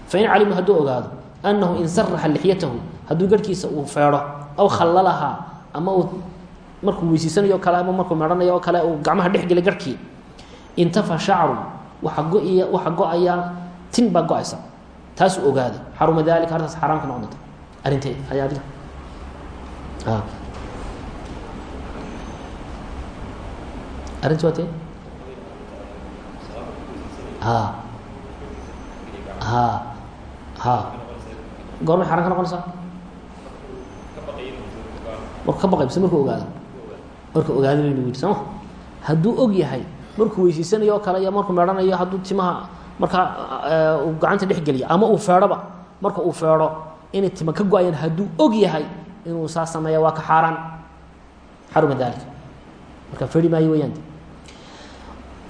fain calimu hadduu ogaado annahu in saraxa lixyatahu hadduu garhkiisa uu feedho aw khallalahaa ama uu markuu weysiisanayo o kale ama markuu meehanayo oo kale uu gacmaha dhex gelay garhkii. Intafa shacru waxa goiya waxa go'ayaa tin baa go'aysa. Taasuu ogaaday xaruma dalika artaas xaaraam ka noqon doonta arrinteed ayaa adiga arrinti waa tee? Ha ha ha goormay xaaraan ka noqonaysaa markuu ka baqay mise markuu ogaado? Markuu ogaado baynu yidhi sooma og yahay markuu weysiisanayo kale iyo markuu meedhanayo hadduu timaha markaa uu gacanta dhex geliyo ama uu feedhoba marka uu feedho inay tima ka go'ayaan og yahay inuu saa sameeya waa ka xaaraan. Xaruma dalika marka feri maayo weyaan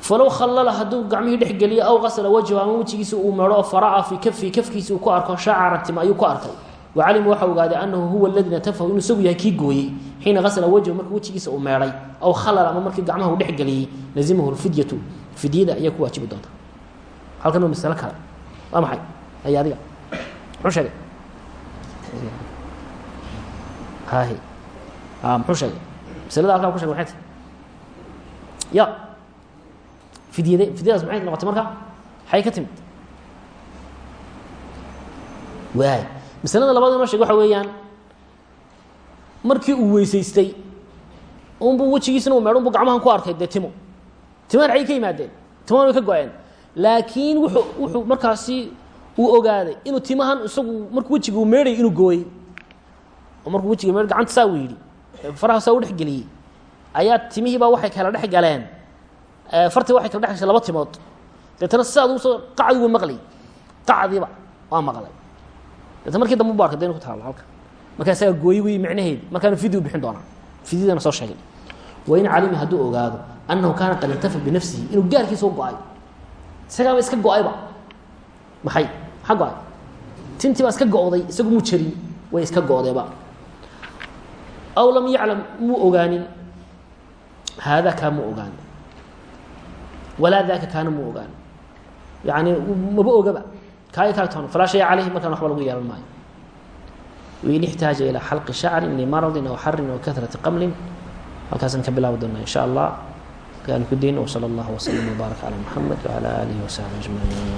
falow khallala hadduu gacmihii dhex geliyo aw qasla wajhu ama wejigiisa uu meedho oo fara'a fii kafii kafkiisa uu ku arko shacaran tima ayuu ku arkay wacalima waxa ogaaday anahu huwa aladii natafahu inuu isagu yahay kii gooyey xiina qasla wajhu markii wejigiisa uu meedhay aw khalal ama markii gacmaha uu dhex geliyey lazimahu lfidyatu fidyada ayaa ku waajibi doonta halkan waa masalo kale waa maxay ay adiga muxuu sheegay hahi a muxuu sheegay masalada halkaa ku shegay maxay tahay ya fidyade fidyadaas maxay noqotay marka xay ka timid waay masalada labaad inoo sheeg waxa weeyaan markii uu weysaystay unbuu wejigiisna u meedh unbuu gacmahan ku arkay dee timo. Timaan ka yimaadeen timaan way ka go-een. Laakiin wuxuu wuxuu markaasi uu ogaaday inuu timahan isagu markuu wejiga uu meedhay inuu gooyey. Oo markuu wejiga meedh gacanta saa yidhi faraha saa u dhex geliyey. Ayaa timihiibaa waxay kala dhex galeen. Fartii waxay kala dhex gashay laba timood. Deetana sidaad u soo qacdi wuu maqlay qacdiiba waa maqlay deetna markii dambe bu arkay daynu ku taalo halka. Markaa isagaa gooyi wey macnaheedi markaanu fidyu bixin doonaa. Fidyadana soo sheegay. Wain calima hadduu ogaado annahu kaana qad intafa binafsihi inuu gaarkiisa u go'ay. Isagaaba iska go'ayba maxay? Maxaa go'ay. Tintii baa iska go-day isagu muu jarin way iska go-deeba aw lam yaclam muu ogaanin. Haadaa kaa muu ogaanin. Walaa daaka kaana muu ogaanin. Yani maba ogaba falaa shaya caleyhi markaan waxba lagu yeelan maayo. Wain ixtaaja ilaa xalqi shacrin limaradin aw xarin aw kahrati qamlin. Halkaasaan ka bilaabi doonaa insha allah. Kaan ku dayn wsala allahu wslam wbaarak calaa muxamed wcala aalihi wasaxbi ajmaciin